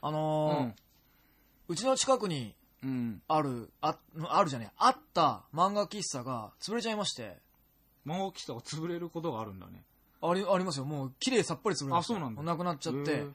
あのーうちの近くにうん。ある、あ、あるじゃねえ、あった漫画喫茶が潰れちゃいまして、魔法喫茶が潰れることがあるんだね。あり、ありますよ。もう綺麗さっぱり潰れました。あそうなんだなくなっちゃって。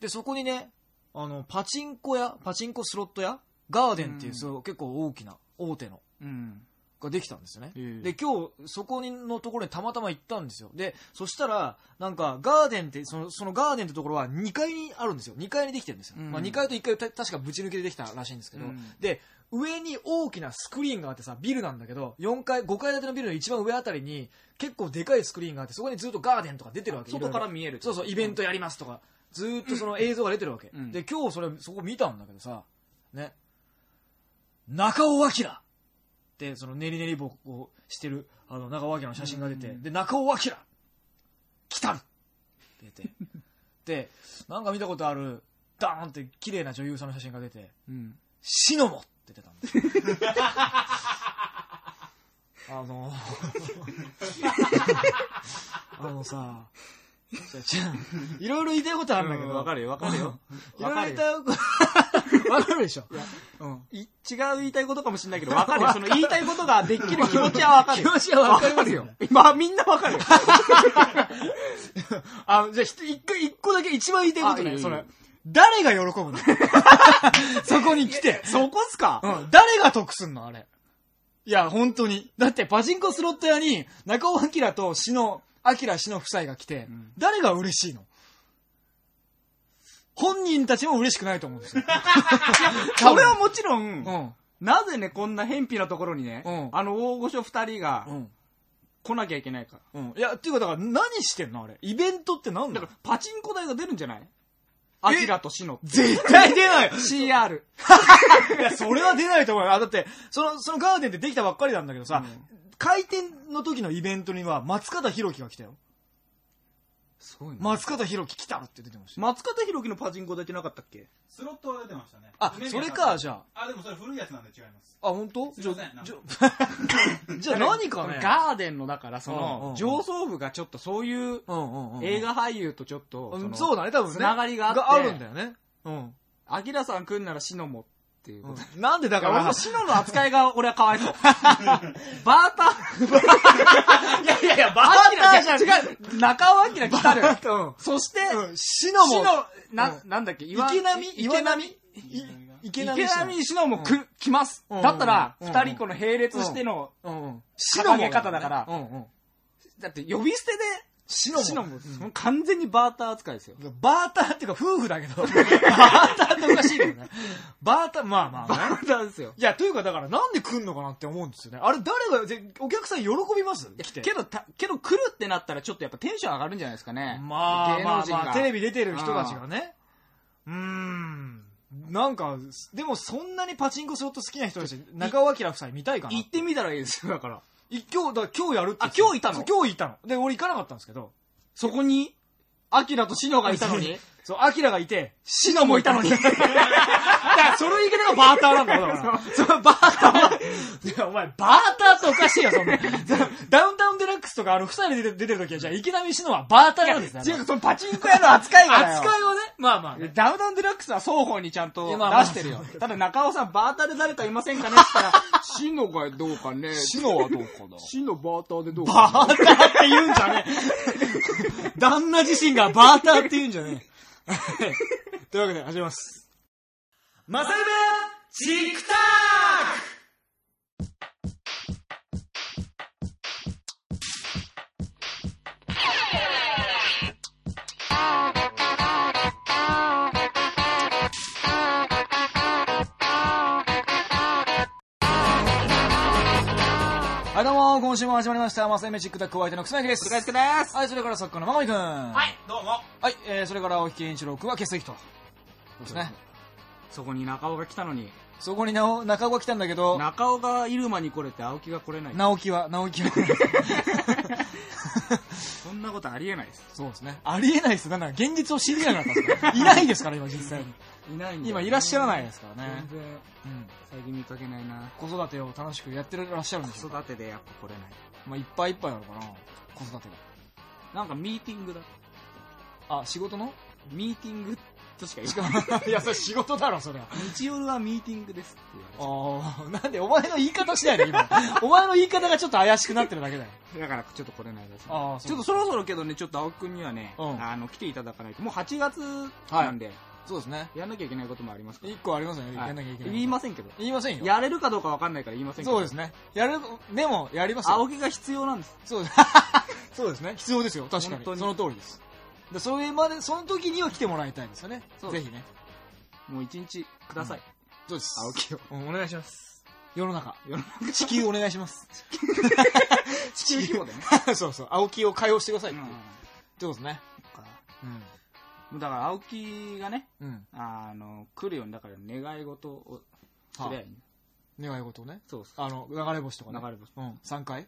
で、そこにね、あの、パチンコ屋、パチンコスロット屋？ガーデンっていう、うんそう結構大きな、大手の、うん。ができたんですよね。で、今日、そこにのところにたまたま行ったんですよ。で、そしたら、なんか、ガーデンって、その、そのガーデンってところは2階にあるんですよ。2階にできてるんですよ。うんまあ2階と1階た確かぶち抜きでできたらしいんですけど、うんで、上に大きなスクリーンがあってさ、ビルなんだけど、4階、5階建てのビルの一番上あたりに、結構でかいスクリーンがあって、そこにずっとガーデンとか出てるわけ。外から見える。そうそう、イベントやりますとか、ずーっとその映像が出てるわけ。うんで、今日それ、そこ見たんだけどさ、ね、中尾明その練り練り棒をしてる、あの、中尾明の写真が出て、うん。で、中尾明来たる!って出て、で、なんか見たことある、ダーンって綺麗な女優さんの写真が出て、うん。シノモ!って出たんです。よ。あの、あのさ、いろいろ言いたいことあるんだけど、わかるよ、わかるよ。いろいろわかるよ。言いたいこと、わかるでしょ。うん。い違う言いたいことかもしれないけど、わかるよ。その言いたいことができる気持ちはわかるよ。気持ちはわかりますよわるよ。今、みんなわかるよ。あ、じゃあ、ひと一個、一個だけ一番言いたいことね、あいいよいいよそれ。誰が喜ぶの？そこに来て。そこっすか？うん。誰が得すんのあれ？いや、本当に。だって、パチンコスロット屋に、中尾明と篠野、明篠夫妻が来て、ん誰が嬉しいの？本人たちも嬉しくないと思うんですよ。それはもちろん、うん。なぜね、こんな偏僻なところにね、うんあの大御所二人がうん。来なきゃいけないから。うん。いや、っていうか、だから何してんのあれ？イベントって何だだから、パチンコ台が出るんじゃない？アキラとシノ。絶対出ない CR。いや、それは出ないと思うよ。あ、だって、その、そのガーデンってできたばっかりなんだけどさ、開店の時のイベントには松方弘樹が来たよ。すごいね。松方弘樹来たって出てましたよ。松方弘樹のパチンコ台ってなかったっけ？スロットは出てましたね。あ、それか、じゃあ。あ、でもそれ古いやつなんで違います。あ。あ、本当？じゃすいませんなんかじゃ、じゃあ何かね。ガーデンの、だから、そうんうんうのん、上層部がちょっとそういううんうんうん。映画俳優とちょっと、うん、のそうだね、多分ね。つながりがあってあるんだよね。うん。アキラさん来んならシノもっていうこと。うんなんでだから俺も、シノの扱いが 俺はかわいそう。バーター。いやいやいや、バアキラじゃん。違う。中尾明来たる。うん。そして、うん。シノも。シノ、なう、なんだっけ、池波？池波？い池波池波シノもく、来ます。うんだったら、うん二人この並列しての。掲げ方だからうんうん。だって呼び捨てで、シノも。シノも、その完全にバーター扱いですよ。バーターっていうか夫婦だけど、バーターっておかしいけどね。バーター、まあまあね。バーターですよ。いや、というかだからなんで来んのかなって思うんですよね。あれ誰が、ぜお客さん喜びます？来て。けど、た、けど来るってなったらちょっとやっぱテンション上がるんじゃないですかね。まあ芸能人が。まあまあ、テレビ出てる人たちがね。うーん。なんか、でもそんなにパチンコスロット好きな人たち、中尾明夫妻見たいかな行ってみたらいいですよ、だから。い今日、だ今日やるって言って。あ今日いたの？そう今日いたの。で、俺行かなかったんですけど。そこに、アキラとシノがいたのに、そう、アキラがいて、シノもいたのに。だから、その言い方がバーターなんだよ、だから。そのバーター。いや、お前、バーターっておかしいよ、そんな。ダウンタウンデラックスとか、あの、夫妻で出てる時は、じゃあ、池波しのはバーターなんですね。違う、そのパチンコ屋の扱いが。扱いはね、まあまあね。ダウンタウンデラックスは双方にちゃんと出してるよ。ただ中尾さん、バーターで誰かいませんかねって言ったら、シノがどうかね。シノはどうかな。シノバーターでどうかバーターって言うんじゃねえ。旦那自身がバーターって言うんじゃねえ。というわけで、始めます。マサルベチックタック、今週も始まりました。マサルベチクタックお相手の草薙です。です。はい、それから作家のまがみくん。ははい、どうも。はい、えー、それから、青木健一郎くんは欠席と。そうですね。そこに中尾が来たのに、そこになお中尾が来たんだけど、中尾が入間に来れて青木が来れない。直樹は、直樹は。そんなことありえないです。そうですね。ありえないです。なんだか現実を知りなかったんです。いないですから、今実際に。いないんだよ今いらっしゃらないですからね全。然、うん。最近見かけないな。子育てを楽しくやってらっしゃるんでしょうか。子育てでやっぱ来れない。まあ、いっぱいいっぱいなのかな。子育てなんかミーティングだ。が。あ、仕事の？ミーティングってつしか言う。いや、それ仕事だろ、それは。日夜はミーティングですって言われああ、なんでお前の言い方しないで、今。お前の言い方がちょっと怪しくなってるだけだよ。てだからちょっとこれないです。ああ、ちょっとそろそろけどね、ちょっと青木くんにはね、うんあの、来ていただかないと。もう8月なんで、そうですね。やんなきゃいけないこともありますから。一個ありますよね、はいやんなきゃいけない。言いませんけど。言いませんよ。やれるかどうかわかんないから言いませんけど。そうですね。やる、でも、やりますよ。青木が必要なんです。そうです。そうですね。必要ですよ。確かに。その通りです。で、それまで、その時には来てもらいたいですよね。そうぜひね。もう一日ください。そうです。青木を。うんお願いします。世の中。世の地球お願いします。地球規模でね。そうそう。青木を解放してください。うんってことですね。うん。だから青木がね、うん。あの、来るように、だから願い事をすりゃいいんだ願い事をね？そうそう。あの、流れ星とかね。流れ星。うん。3回？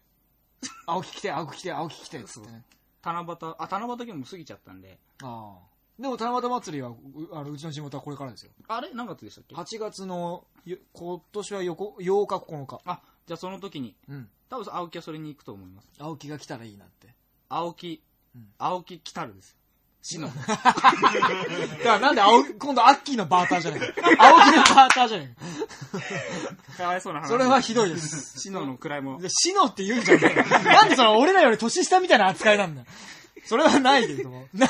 青木来て、青木来て、青木来て、つってね。七夕、あ、七夕も過ぎちゃったんで。ああ。でも、七夕祭りは、うあのうちの地元はこれからですよ。あれ？何月でしたっけ？8月の、よ今年は横8日9日。あ、じゃあその時に、うん。多分青木はそれに行くと思います。青木が来たらいいなって。青木、うん青木来たるです。死の。だからなんで青木、今度アッキーのバーターじゃないか。青木のバーターじゃないか。かわいそうな話。それはひどいです。死のの位も。で、シノって言うんじゃねえよなんでその俺らより年下みたいな扱いなんだよ。それはないけれども。な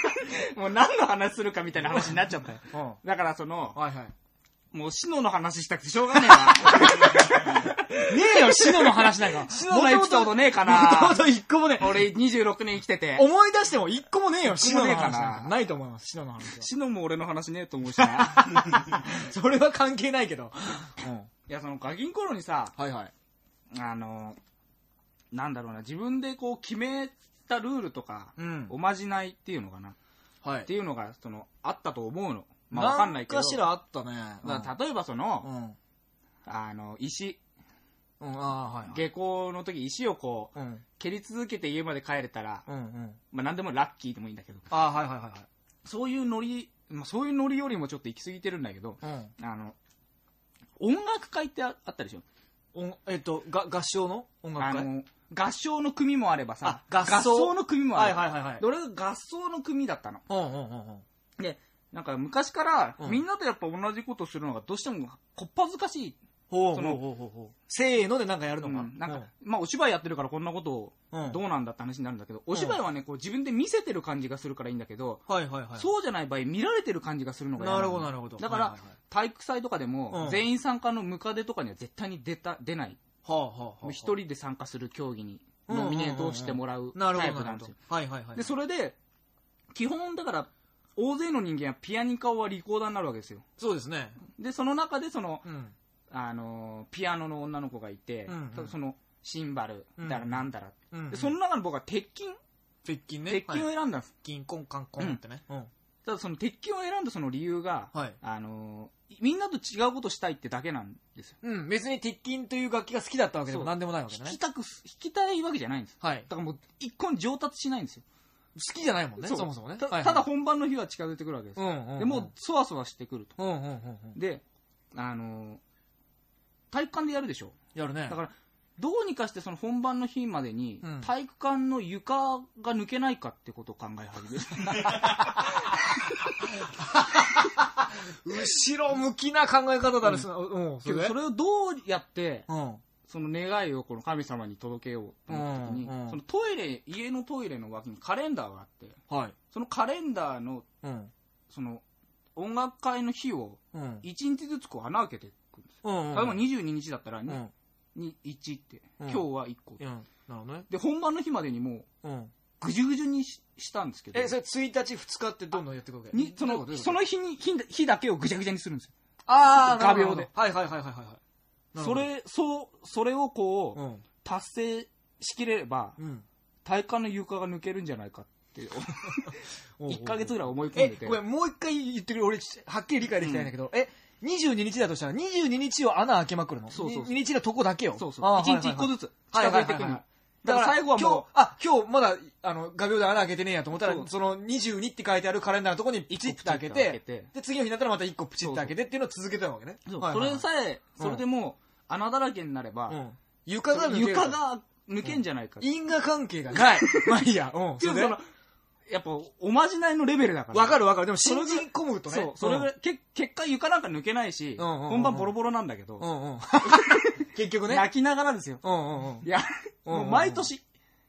もう何の話するかみたいな話になっちゃったよ。うん。だからその、はいはい。もう死のの話したくてしょうがねえな。ねえよ、シノの話なんか。死ののエピソードねえかもともな。と一個もね、俺26年生きてて。思い出しても一個もねえよ、シノの一個もねえかな話なんか。ないと思います、シノの話は。死のも俺の話ねえと思うしな。それは関係ないけど。うん。いや、そのガキン頃にさ、はいはい。あの、なんだろうな、自分でこう決めたルールとか、うんおまじないっていうのかな。はいっていうのが、その、あったと思うの。まあわかんないけど。んかしらあったね。だから例えばその、うん。あの、石、うん、ああ、はいはい。下校の時石をこう、うん。蹴り続けて家まで帰れたら、うんうん。まあ何でもラッキーでもいいんだけど、ああ、はいはいはいそういうノリ、まあそういうノリよりもちょっと行き過ぎてるんだけど、はい。あの、音楽会ってああったでしょ？うん。おえっと、が合唱の？音楽会？あの、合唱の組もあればさ、あ合奏の組もあはる。いはいはいはい。で俺が合奏の組だったの？うんうんうんうん。で、なんか昔から、うんみんなとやっぱ同じことするのがどうしてもこっぱずかしい。ほうほうほうほうほう。せーのでなんかやるのか。うんなんか、まあお芝居やってるからこんなことをうん、どうなんだって話になるんだけど、お芝居はね、こう自分で見せてる感じがするからいいんだけど、はいはいはい。そうじゃない場合見られてる感じがするのが嫌なのるほどなるほど。だから、はいはいはい体育祭とかでも、うん全員参加のムカデとかには絶対に出た出ない。はあはあはあ。もう一人で参加する競技にうんうんうんうんノミネートをしてもらうなるタイほどなるほどプなんですよ。。はいはいはい。で、それで、基本だから、大勢の人間はピアニカはリコーダーになるわけですよ。そうですね。で、その中でその、うん。あのーピアノの女の子がいて、うんうんその、シンバルだらなんだら。うんで、その中の僕は鉄筋、鉄筋ね。鉄筋をはい選んだんです。金コンカンコンってね。うん。ただその鉄筋を選んだその理由が、はいあのーみんなと違うことしたいってだけなんですよ。うん。別に鉄筋という楽器が好きだったわけでもそうなんでもないわけだね弾き。たくす、弾きたいわけじゃないんです。はい。だからもう一個に上達しないんですよ。好きじゃないもんね、そうそもそもね。たはいはいただ、本番の日は近づいてくるわけです。うんうんうん。でもう、そわそわしてくると。うんうんうんうん。で、あのー体育館でやるでしょ。やるね。だから、どうにかしてその本番の日までにうん、体育館の床が抜けないかってことを考え始める。後ろ向きな考え方だね。うん。それ？でけどそれをどうやって、うん。その願いをこの神様に届けようと思った時に、うんうんそのトイレ、家のトイレの脇にカレンダーがあって、はい。そのカレンダーの、うん。その、音楽会の日をうん。1日ずつこう穴開けていくんです。うん。例えば22日だったら2、うん。に1って、うん今日は1個。うん。なるほどね。で、本番の日までにもう、うん。ぐじゅぐじゅにししたんですけど、え、それ1日2日ってどんどんやっていくわけ？にその、その日に、日日だけをぐちゃぐちゃにするんですよ。あー、画鋲ではいはいはいはいはいそれ、そう、それをこう、うん。達成しきれれば、うん。体幹の床が抜けるんじゃないかって、1ヶ月ぐらい思い込んえで、て。ごめん、もう一回言ってくれ。俺、はっきり理解できてないんだけど、え、22日だとしたら、22日を穴開けまくるの？そうそうそう2日のとこだけを？そうそう。あー1日1個ずつ近はいはいはいはいづいてくるの。だからら最後はも今日、あ、今日まだ、あの、画鋲で穴開けてねえやと思ったら、その22って書いてあるカレンダーのとこにピチッと開け一個プチッと開てけて、で、次の日になったらまた1個プチッと開けてっていうのを続けたわけね。うそうはいはいはいそれさえ、それでもう穴だらけになれば、うん。床が抜ける。床が抜けんじゃないか。因果関係がない。まあいいや。うん。そやっぱ、おまじないのレベルだから。わかるわかる。でも信じ込むとね。そう、それぐらい、け結果床なんか抜けないし、うんうんうんうん本番ボロボロなんだけど、うんうん。結局ね。泣きながらですよ。うんうんうん。いや、うんうんうんもう毎年、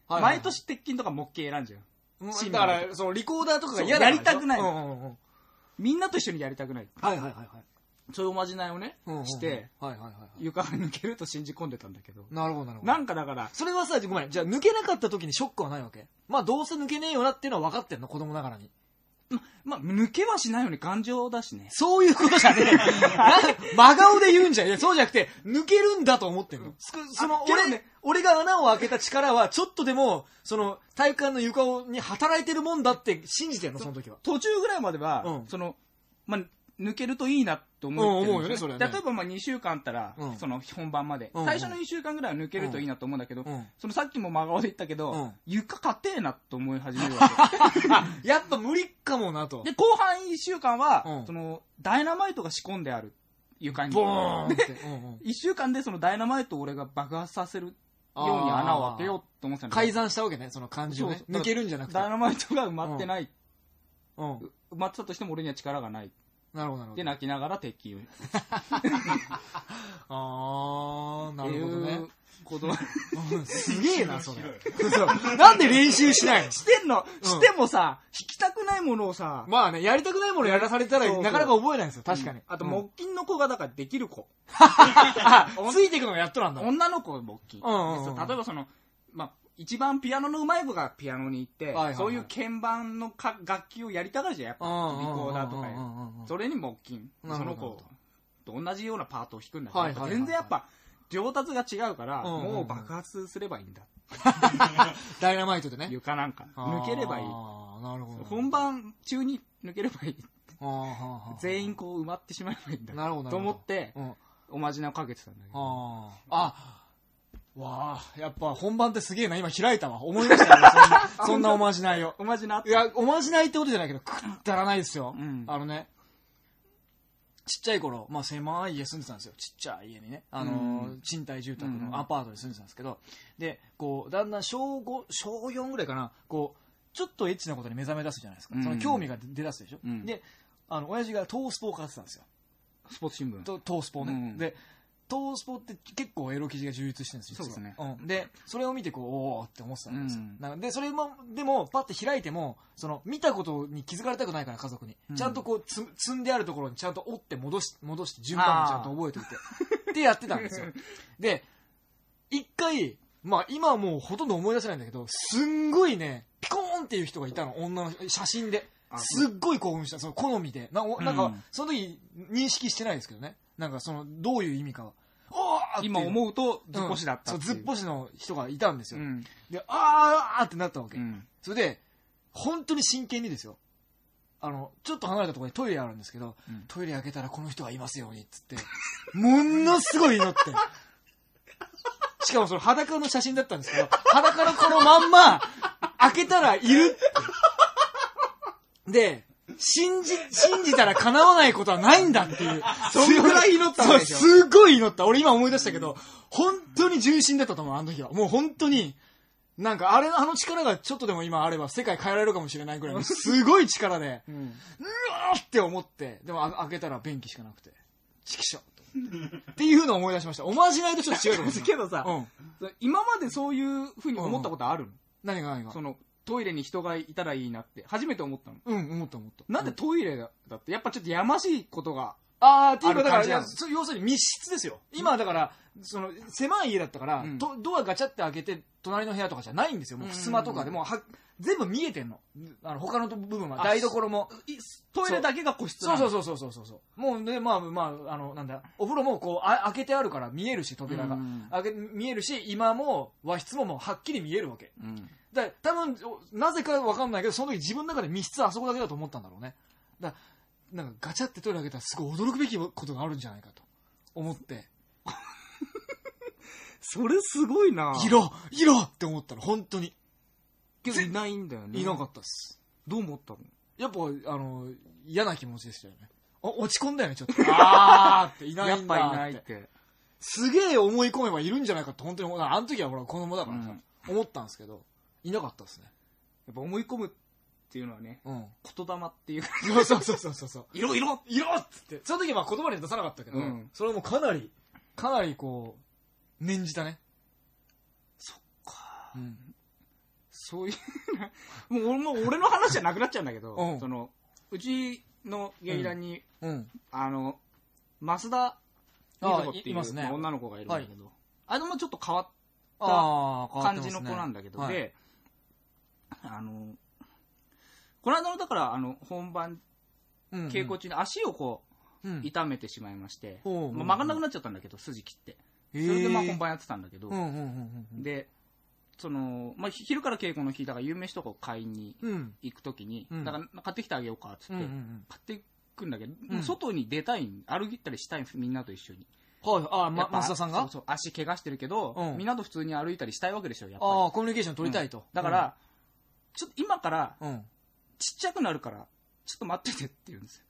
はいはい毎年鉄筋とか木琴選んじゃう。だから、そのリコーダーとかが嫌だやりたくないうんうんうん。みんなと一緒にやりたくない。はいはいはいはい。そういうおまじないをね、して。床が抜けると信じ込んでたんだけど。なるほどなるほど。なんかだから、それはさ、ごめん。じゃあ抜けなかった時にショックはないわけ？まあどうせ抜けねえよなっていうのは分かってんの、子供ながらに。まあ、抜けはしないように頑丈だしね。そういうことじゃねえよ。真顔で言うんじゃん。いや、そうじゃなくて、抜けるんだと思ってんの。すその、俺、ね俺が穴を開けた力は、ちょっとでも、その、体育館の床をに働いてるもんだって信じてんの、その時は。途中ぐらいまでは、うんその、まあ、抜けるといいなって思ってるんですよねそれはね例えばまあ2週間あったら、うんその本番まで、うん最初の2週間ぐらいは抜けるといいなと思うんだけど、うんそのさっきも真顔で言ったけど、うん床硬えなと思い始めるわけ。やっぱ無理かもなと。で、後半1週間は、うんその、ダイナマイトが仕込んである床に。ボーンって。うんうん1週間でそのダイナマイトを俺が爆発させるように穴を開けようと思ってた改ざんしたわけね、その感じをね抜けるんじゃなくて。ダイナマイトが埋まってない。うん。埋まってたとしても俺には力がない。なるほど、なるほで、ど。泣きながら鉄筋を。あー、なるほどね。ことうんすげえな、それなんで練習しないの？してんの、うんしてもさ、弾きたくないものをさ、まあね、やりたくないものやらされたらなかなか覚えないんですよ、確かに。あとうん木琴の子がだからできる子。あ、ついていくのがやっとなんだ。女の子木琴。うんうんうんでそう例えばその、まあ、一番ピアノの上手い子がピアノに行って、はいはいはいそういう鍵盤のか楽器をやりたがるじゃん、やっぱ。リコーダーとかそれに木琴。その子と同じようなパートを弾くんだけど、はいはいはいはい全然やっぱ、上達が違うから、うんうんうんもう爆発すればいいんだ。ダイナマイトでね。床なんか。抜ければいい。なるほど。本番中に抜ければいい。全員こう埋まってしまえばいいんだ。なるほどと思って、うん。おまじないをかけてたんだけど。ああ。あ、わあ、やっぱ本番ってすげえな。今開いたわ。思い出したよ、そんな、そんなおまじないを。おまじないや、おまじないってことじゃないけど、くだらないですよ。うんあのね、ちっちゃい頃、まあ狭い家住んでたんですよ。ちっちゃい家にね。あのー、うん賃貸住宅うんのアパートに住んでたんですけど、で、こう、だんだん小5、小4ぐらいかな、こう、ちょっとエッチなことに目覚め出すじゃないですか。うんその興味が出だすでしょ。うんで、あの、親父がトースポを買ってたんですよ。スポーツ新聞。トトースポね、うんでトースポって結構エロ記事が充実してるんですよそうですね。うん、でそれを見てこうおおって思ってたんですよ、うん。なでそれもでもパッて開いてもその見たことに気づかれたくないから家族に、うん。ちゃんとこうつ積んであるところにちゃんと折って戻し戻して順番もちゃんと覚えておいて。ってやってたんですよ。で一回まあ今はもうほとんど思い出せないんだけどすんごいねピコーンっていう人がいたの。女の写真で。あすっごい興奮した。その好みで。なおなんか、うん。その時認識してないですけどねなんかそのどういう意味か今思うと、ずっぽしだったうんっう。そうずっぽしの人がいたんですよ、うん。であーってなったわけ、うん。それで本当に真剣にですよ。あのちょっと離れたところにトイレあるんですけど、うん。トイレ開けたらこの人がいますようにっつってものすごい祈って。しかもそれ裸の写真だったんですけど裸のこのまんま開けたらいるって。で信じ、信じたら叶わないことはないんだっていう。そんぐらい祈ったわけでしょすごい祈った。俺今思い出したけど、本当に純真だったと思う、あの時は。もう本当に、なんかあれ、あの力がちょっとでも今あれば世界変えられるかもしれないぐらいのすごい力で、うん。うわーって思って、でもあ開けたら便器しかなくて、チキショっていうのを思い出しました。おまじないとちょっと違うと思う。けどさうん。今までそういうふうに思ったことあるの、何が何が？その、トイレに人がいたらいいなって、初めて思ったの。うん、思った思った。なんでトイレだだって、やっぱちょっとやましいことが、あー、っていうか、だから、ある感じなの？いやそう要するに密室ですよ。今、だから、その、狭い家だったから、うんとドアガチャって開けて、隣の部屋とかじゃないんですよ。もう、襖とかでもうは、全部見えてんの。あの、他の部分は、あ台所も。いトイレだけが個室なの？そうそうそうそうそうそう。もうね、まあまあ、あの、なんだ、お風呂もこう、あ開けてあるから見えるし、扉が。うん開け見えるし、今も和室ももうはっきり見えるわけ。うん。だから多分、おなぜかわかんないけど、その時自分の中で密室あそこだけだと思ったんだろうね。だからなんかガチャってトイレ開けたらすごい驚くべきことがあるんじゃないかと思って、それすごいな。いろいろって思ったの、本当に。けどいないんだよね。いなかったです。どう思ったの？やっぱ、あの、嫌な気持ちでしたよね。お落ち込んだよね、ちょっと。あーって、いないやっぱんだって。いないって。すげえ思い込めばいるんじゃないかって本当に。あの時はほら子供だからさ、うん思ったんですけど、いなかったですね。やっぱ思い込むっていうのはね、うん。言霊っていう。そうそうそうそうそう そう。色々色っつって。その時はまあ言葉に出さなかったけど、うんそれもかなり、かなりこう、念じたね。そっか。うん。そういう、もう俺もう俺の話じゃなくなっちゃうんだけど、うんその、うちの劇団に、うん。あの、増田あ瑞穂っていいいうますね女の子がいるんだけど、あれもちょっと変わっああ、感じの子なんだけど、で、あの、この間のだから、あの、本番、うん稽古中に足をこう、うん、痛めてしまいまして、まあ、曲がんなくなっちゃったんだけど、筋切って。それでまあ本番やってたんだけど。で、その、まあ、ひ昼から稽古の日、だから夕飯とかを買いにうん。行くときに、うんだから買ってきてあげようかっつって、うんうんうん。買っていくんだけど、うん外に出たいん、歩いたりしたいんですみんなと一緒に。はい、ああ、ま、田さんが？そうそう、足怪我してるけど、うんみんなと普通に歩いたりしたいわけでしょ、やっぱり。ああ、コミュニケーション取りたいと。だから、ちょっと今から。ちっちゃくなるから、ちょっと待っててって言うんですよ。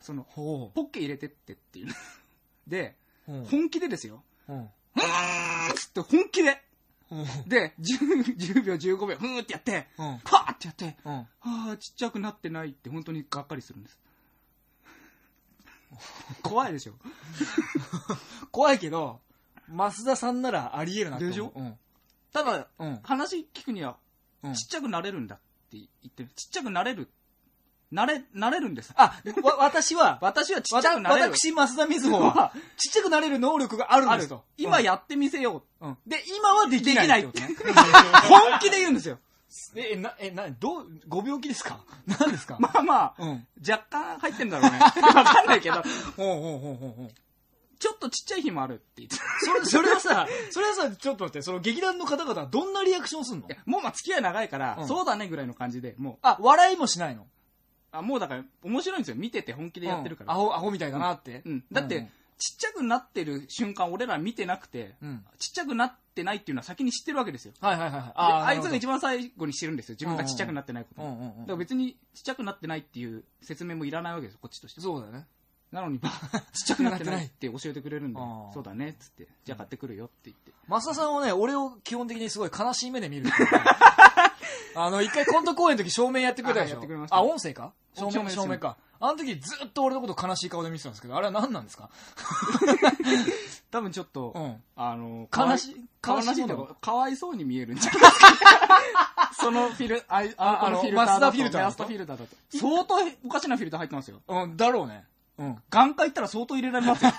その、ほポッケ入れてってっていう。で。本気でですよ。うん。つって本気で。うん。で、10, 10秒、15秒、ふーってやって、うん。パーってやって、うん。ああ、ちっちゃくなってないって本当にがっかりするんです。怖いでしょ。怖いけど、増田さんならあり得るなって。でしょ？うん。ただ、うん。話聞くには、うんちっちゃくなれるんだって言ってる。ちっちゃくなれる。なれ、なれるんです。あ、わ、私は、私はちっちゃくなれる。私、増田瑞穂は、ちっちゃくなれる能力があるんですと。今やってみせよう。うん。で、今はできない。できないってことね。本気で言うんですよ。え、な、え、な、どう、ご病気ですか？何ですか？まあまあ、うん。若干入ってんだろうね。わかんないけど、ほうほうほうほうほう。ちょっとちっちゃい日もあるって言ってた。それ、それはさ、それはさ、ちょっと待って、その劇団の方々はどんなリアクションすんの？いやもうまあ付き合い長いから、うんそうだねぐらいの感じで、もう、あ、笑いもしないの？あ、もうだから面白いんですよ。見てて本気でやってるから。うんアホ、アホみたいだなって。うん。だって、うんちっちゃくなってる瞬間俺ら見てなくて、うん。ちっちゃくなってないっていうのは先に知ってるわけですよ。はいはいはいはい。であーあいつが一番最後に知るんですよ。自分がちっちゃくなってないこと。うんうんうんだから別にちっちゃくなってないっていう説明もいらないわけですよ、こっちとして。そうだよね。なのに、ちっちゃくなってないって教えてくれるんでそうだね、っつって、じゃあ買ってくるよって言って。増田さんはね、俺を基本的にすごい悲しい目で見る。あの、一回コント公演の時照明やってくれたでしょ？あ音声か？照明、照明か。あの時ずっと俺のこと悲しい顔で見てたんですけど、あれは何なんですか？多分ちょっと、うん。あの、悲しい悲しいのとか、かわいそうに見えるんじゃないですか。そのフィル、あいああのあのフィルターだと。マスターフィルターマスターフィルターだと。相当おかしなフィルター入ってますよ。うん、だろうね。うん。眼科行ったら相当入れられますよ。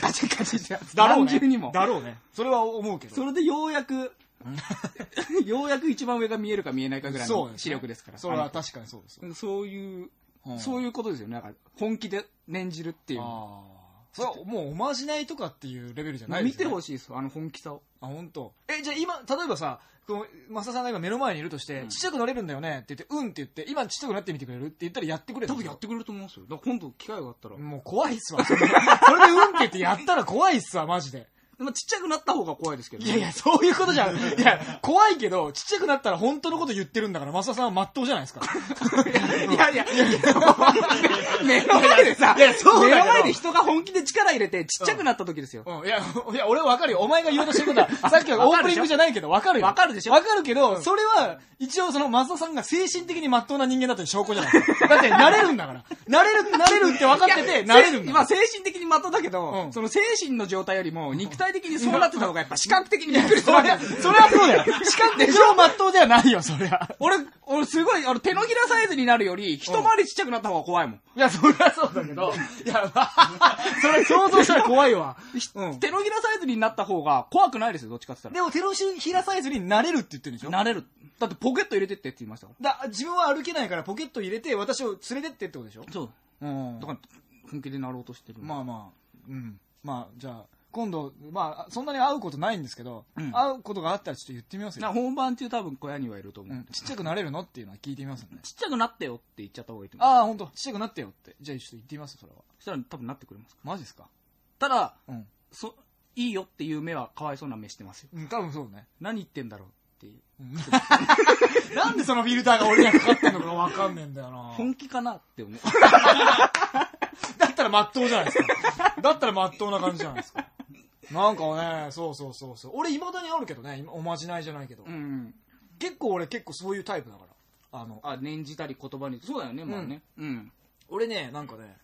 カチカチってやつ。だろうね。にも。だろうね。それは思うけど。それでようやく、ようやく一番上が見えるか見えないかぐらいのそうですね視力ですから。それは確かにそうです。あのそういう、うんそういうことですよね。なんか本気で念じるっていう。ああ。それはもうおまじないとかっていうレベルじゃない見てほしい。しいですよ、あの本気さを。あ、本当。え、じゃあ今、例えばさ、この、増田さんが今目の前にいるとして、うんちっちゃくなれるんだよねって言って、うんって言って、今ちっちゃくなってみてくれるって言ったらやってくれる多分やってくれると思うんですよ。だから今度機会があったら。もう怖いっすわ。それでうんって言ってやったら怖いっすわ、マジで。まあちっちゃくなった方が怖いですけど、いやいや、そういうことじゃん。いや、怖いけど、ちっちゃくなったら本当のこと言ってるんだから、増田さんは真っ当じゃないですか。いやいや、目の前でさ、いやそう目の前で人が本気で力入れてちっちゃくなった時ですよ。うん、いや、いや、俺はわかるよ。お前が言おうとしてることは、さっきのオープニングじゃないけど、わかるよ。わかるでしょ？わかるけど、それは、一応その、松田さんが精神的に真っ当な人間だという証拠じゃない。だって、慣れるんだから。慣れる、慣れるって分かってて、慣れるんだ。精神的に的だけど、うんその精神の状態よりも肉体的にそうなってた方がやっぱ視覚的にびっくりする。それはそうだよ。視覚的上真っ当ではないよ、そりゃ。俺、俺すごい、あの手のひらサイズになるより、一回りちっちゃくなった方が怖いもん。いや、それはそうだけど、いや、まあ、それ想像したら怖いわ。うん。手のひらサイズになった方が怖くないですよ、どっちかって言っでも、手のひらサイズになれるって言ってるんでしょ？たら。なれる。だってポケット入れてってって言いましたから。だ、自分は歩けないからポケット入れて、私を連れてってってことでしょ？そう。うんだから、本気でなろうとしてる。まあまあ、うん。まあ、じゃあ、今度、まあ、そんなに会うことないんですけど、うん会うことがあったらちょっと言ってみますなよ。本番中多分小屋にはいると思う。うん、ちっちゃくなれるのっていうのは聞いてみますんで。ちっちゃくなってよって言っちゃった方がいいと思う。ああ、ほんと、ちっちゃくなってよって。じゃあちょっと言ってみますそれは。そしたら多分なってくれます。マジですか？ただ、うん。そ、いいよっていう目はかわいそうな目してますよ。うん、多分そうね。何言ってんだろうっていう。なんでそのフィルターが俺にはかかってんのかわかんねえんだよな。本気かなって思う。だったら真っ当じゃないですか。だったら真っ当な感じじゃないですか。なんかね、そうそうそうそう。俺未だにあるけどね、今おまじないじゃないけど。うん。結構俺結構そういうタイプだから。あの、あ、念じたり言葉に。そうだよね、まあね。うん。俺ね、なんかね、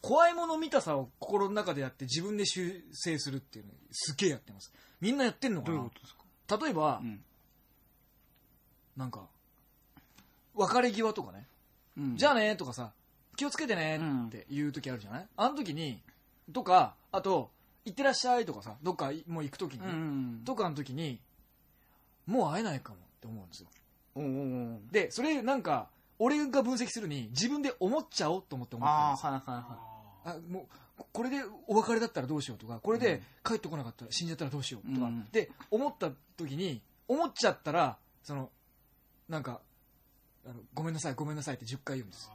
怖いもの見たさを心の中でやって自分で修正するっていうのすげえやってます。みんなやってんのかな？どういうことですか？例えば、うん。なんか、別れ際とかね、うんじゃあねとかさ、気をつけてねって言う時あるじゃない、あの時に、とか、あと、行ってらっしゃいとかさ、どっかもう行く時に、うん。とかの時に、もう会えないかもって思うんですよ。おうおうおうで、それなんか、俺が分析するに、自分で思っちゃおうと思って思ってるんああ、ですよ。はいはいはあもうここれでお別れだったらどうしようとかこれで帰ってこなかったら死んじゃったらどうしようとか、うんで思った時に思っちゃったらそのなんかあのごめんなさいごめんなさいって10回言うんです。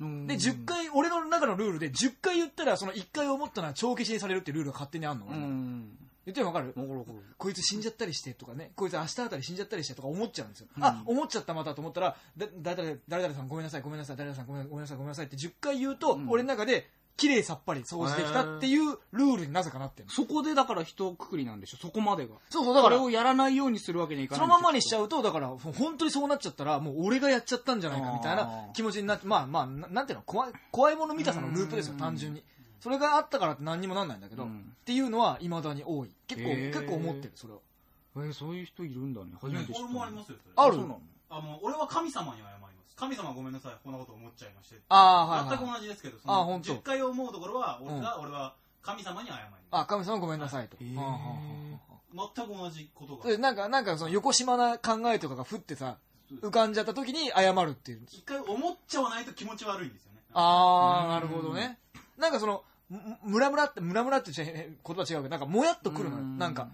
で10回俺の中のルールで10回言ったらその1回思ったのは帳消しにされるっていうルールが勝手にあるの、う俺ん。言っても分かる？わかる。こいつ死んじゃったりしてとかねこいつ明日あたり死んじゃったりしてとか思っちゃうんですよ、うん。あ思っちゃったまたと思ったらだ誰々さんごめんなさいごめんなさい誰々さんごめんごめんなさいごめんなさいって10回言うと、うん。俺の中で綺麗さっぱり掃除できたっていうルールになぜかなってそこでだから一括りなんでしょ、そこまでが。そうそうだから。それをやらないようにするわけにはいかないそのまんまにしちう。ゃうとだから本当にそうなっちゃったらもう俺がやっちゃったんじゃないかみたいな気持ちになってまあまあななんていうの？怖い怖いもの見たさのループですようん。単純に。それがあったからって何にもなんないんだけど、うん。っていうのはいまだに多い。結構へー。結構思ってるそれは。えー、そういう人いるんだね。初めて知った。俺もありますよ、それ。ある？俺は神様にます。神様ごめんなさい、こんなこと思っちゃいまして。あーはいはい全く同じですけど、そのあ本当10回思うところは、俺が、俺は神様に謝りまあ神様ごめんなさいと、はあはあはあす。全く同じことが。でなんか、なんかその横島な考えとかが降ってさ、浮かんじゃった時に謝るっていう。一回思っちゃわないと気持ち悪いんですよね。あー、うんなるほどね。なんかその、むムラムラって、ムラムラって 言葉違うけど、なんかもやっとくるのよ。うんなんか、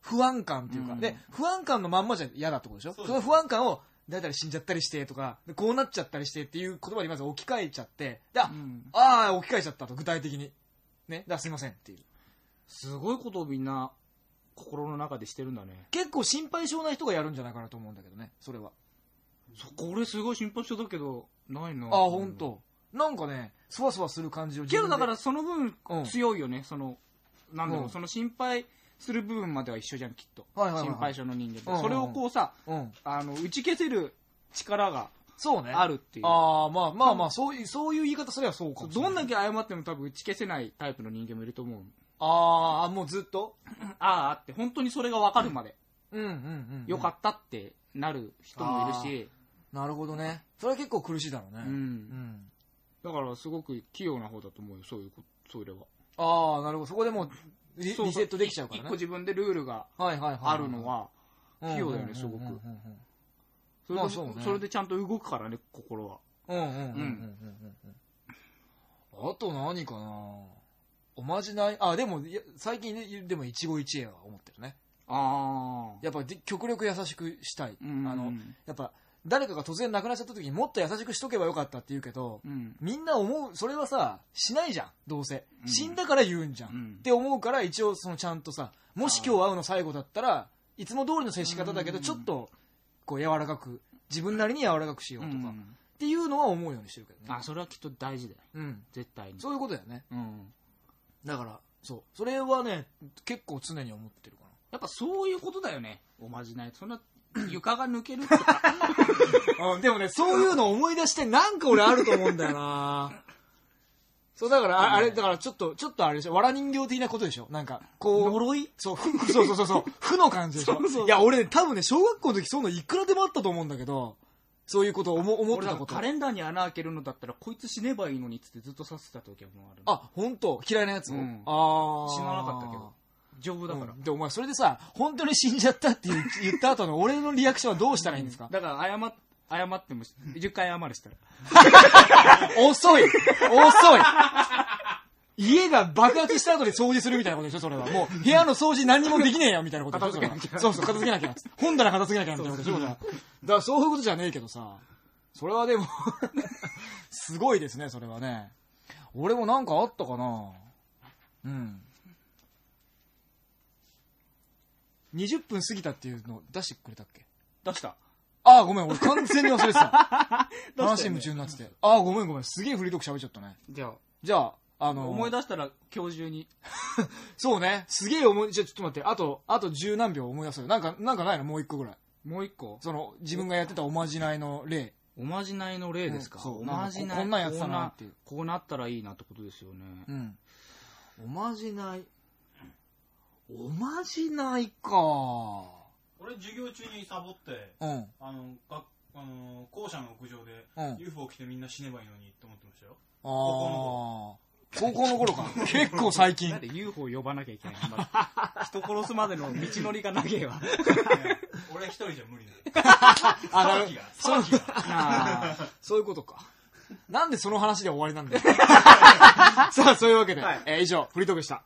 不安感っていうか。うんで、不安感のまんまじゃ嫌だってことでしょ？その不安感を、誰々死んじゃったりしてとか、でこうなっちゃったりしてっていう言葉にまず置き換えちゃって、であうんあー、置き換えちゃったと、具体的に。ね。だすいませんっていう。すごいことをみんな、心の中でしてるんだね。結構心配性な人がやるんじゃないかなと思うんだけどね、それは。そこ俺すごい心配してたけど、ないな。あー、ほんと。なんかね、そわそわする感じをけどだからその分うん強いよね、その、なんだろう、うんその心配する部分までは一緒じゃん、きっと。はいはいはい心配性の人間ってうんうんうんそれをこうさ、うん。あの、打ち消せる力がそうね。あるっていう。ああ、まあまあまあ、そういう、そういう言い方すればそうかもしれない。どんだけ謝っても多分打ち消せないタイプの人間もいると思う。ああ、もうずっと？ああって、本当にそれが分かるまで、うんうんうん。よかったってなる人もいるし、なるほどね。それは結構苦しいだろうね。うんうん。だからすごく器用な方だと思うよ、そういうこと、それは。ああ、なるほど。そこでもうリそうリセットできちゃうからね。一個自分でルールがはいはいはい。あるのは、うん、器用だよねすごくそれでまあそうねそれでちゃんと動くからね、心は。うんうんうんうんうんうんうん。あと何かなおまじない、あ、でも、いや最近ね、でも一期一会は思ってるね。ああ。やっぱで極力優しくしたい。うんあの、やっぱ、誰かが突然亡くなっちゃった時にもっと優しくしとけばよかったって言うけど、うん。みんな思う、それはさ、しないじゃん、どうせ。うん死んだから言うんじゃん。うんって思うから、一応、そのちゃんとさ、もし今日会うの最後だったら、いつも通りの接し方だけど、うんちょっと、こう、柔らかく、自分なりに柔らかくしようとか、っうんていうのは思うようにしてるけどね。あ、それはきっと大事だよ。うん。絶対に。そういうことだよね。うん。だから、そう。それはね、結構常に思ってるかやっぱそういうことだよね。おまじない。そんな、床が抜けるとか。な。うん、でもね、そういうのを思い出して、なんか俺あると思うんだよなそう、だから、ああれ、だからちょっと、ちょっとあれでしょ、わら人形的なことでしょなんか、こう、呪い？そう、ふそうそうそうそう、負の感じでしょそうそういや、俺ね、多分ね、小学校の時そういうのいくらでもあったと思うんだけど、そういうことを思思ってたこと。カレンダーに穴開けるのだったら、こいつ死ねばいいのにっつってずっと刺してた時もある。あ、本当？嫌いなやつ？を、うんああ。死ななかったけど。丈夫だから。うんで、お前それでさ、本当に死んじゃったって 言った後の俺のリアクションはどうしたらいいんですか、だから謝っ、謝っても、10回謝るしたら。遅い遅い家が爆発した後で掃除するみたいなことでしょそれは。もう、部屋の掃除何にもできねえよみたいなことでしょそれは片付けなきゃそうそう、片付けなきゃ。本棚片付けなきゃみたいなことでしょだからそういうことじゃねえけどさ。それはでも、すごいですね、それはね。俺もなんかあったかなうん。20分過ぎたっていうの出してくれたっけ？出した。ああ、ごめん、俺完全に忘れてた。話に夢中になってて。ああ、ごめんごめん。すげえフリートーク喋っちゃったね。じゃじゃあ、ああ、の、思い出したら今日中に。そうね。すげえ思い、じゃあちょっと待って。あと、あと十何秒思い出そうよ。なんか、なんかないの？もう一個ぐらい。もう一個？その、自分がやってたおまじないの例。おまじないの例ですか、うんそうおまじないここんなんやってたなっていうこうなこうなったらいいなってことですよね。うん。おまじない。おまじないか。俺授業中にサボって、うん。あの、学あの校舎の屋上で、うん UFO 来てみんな死ねばいいのにって思ってましたよ。ああ。高校の頃か。結構最近なん。で UFO 呼ばなきゃいけないのまだ 人殺すまでの道のりが長えわ。俺一人じゃ無理だよ。あ、なる騒ぎが、騒ぎが。なあそういうことか。なんでその話で終わりなんだよ。さあ、そういうわけで、はいえー以上、フリートークでした。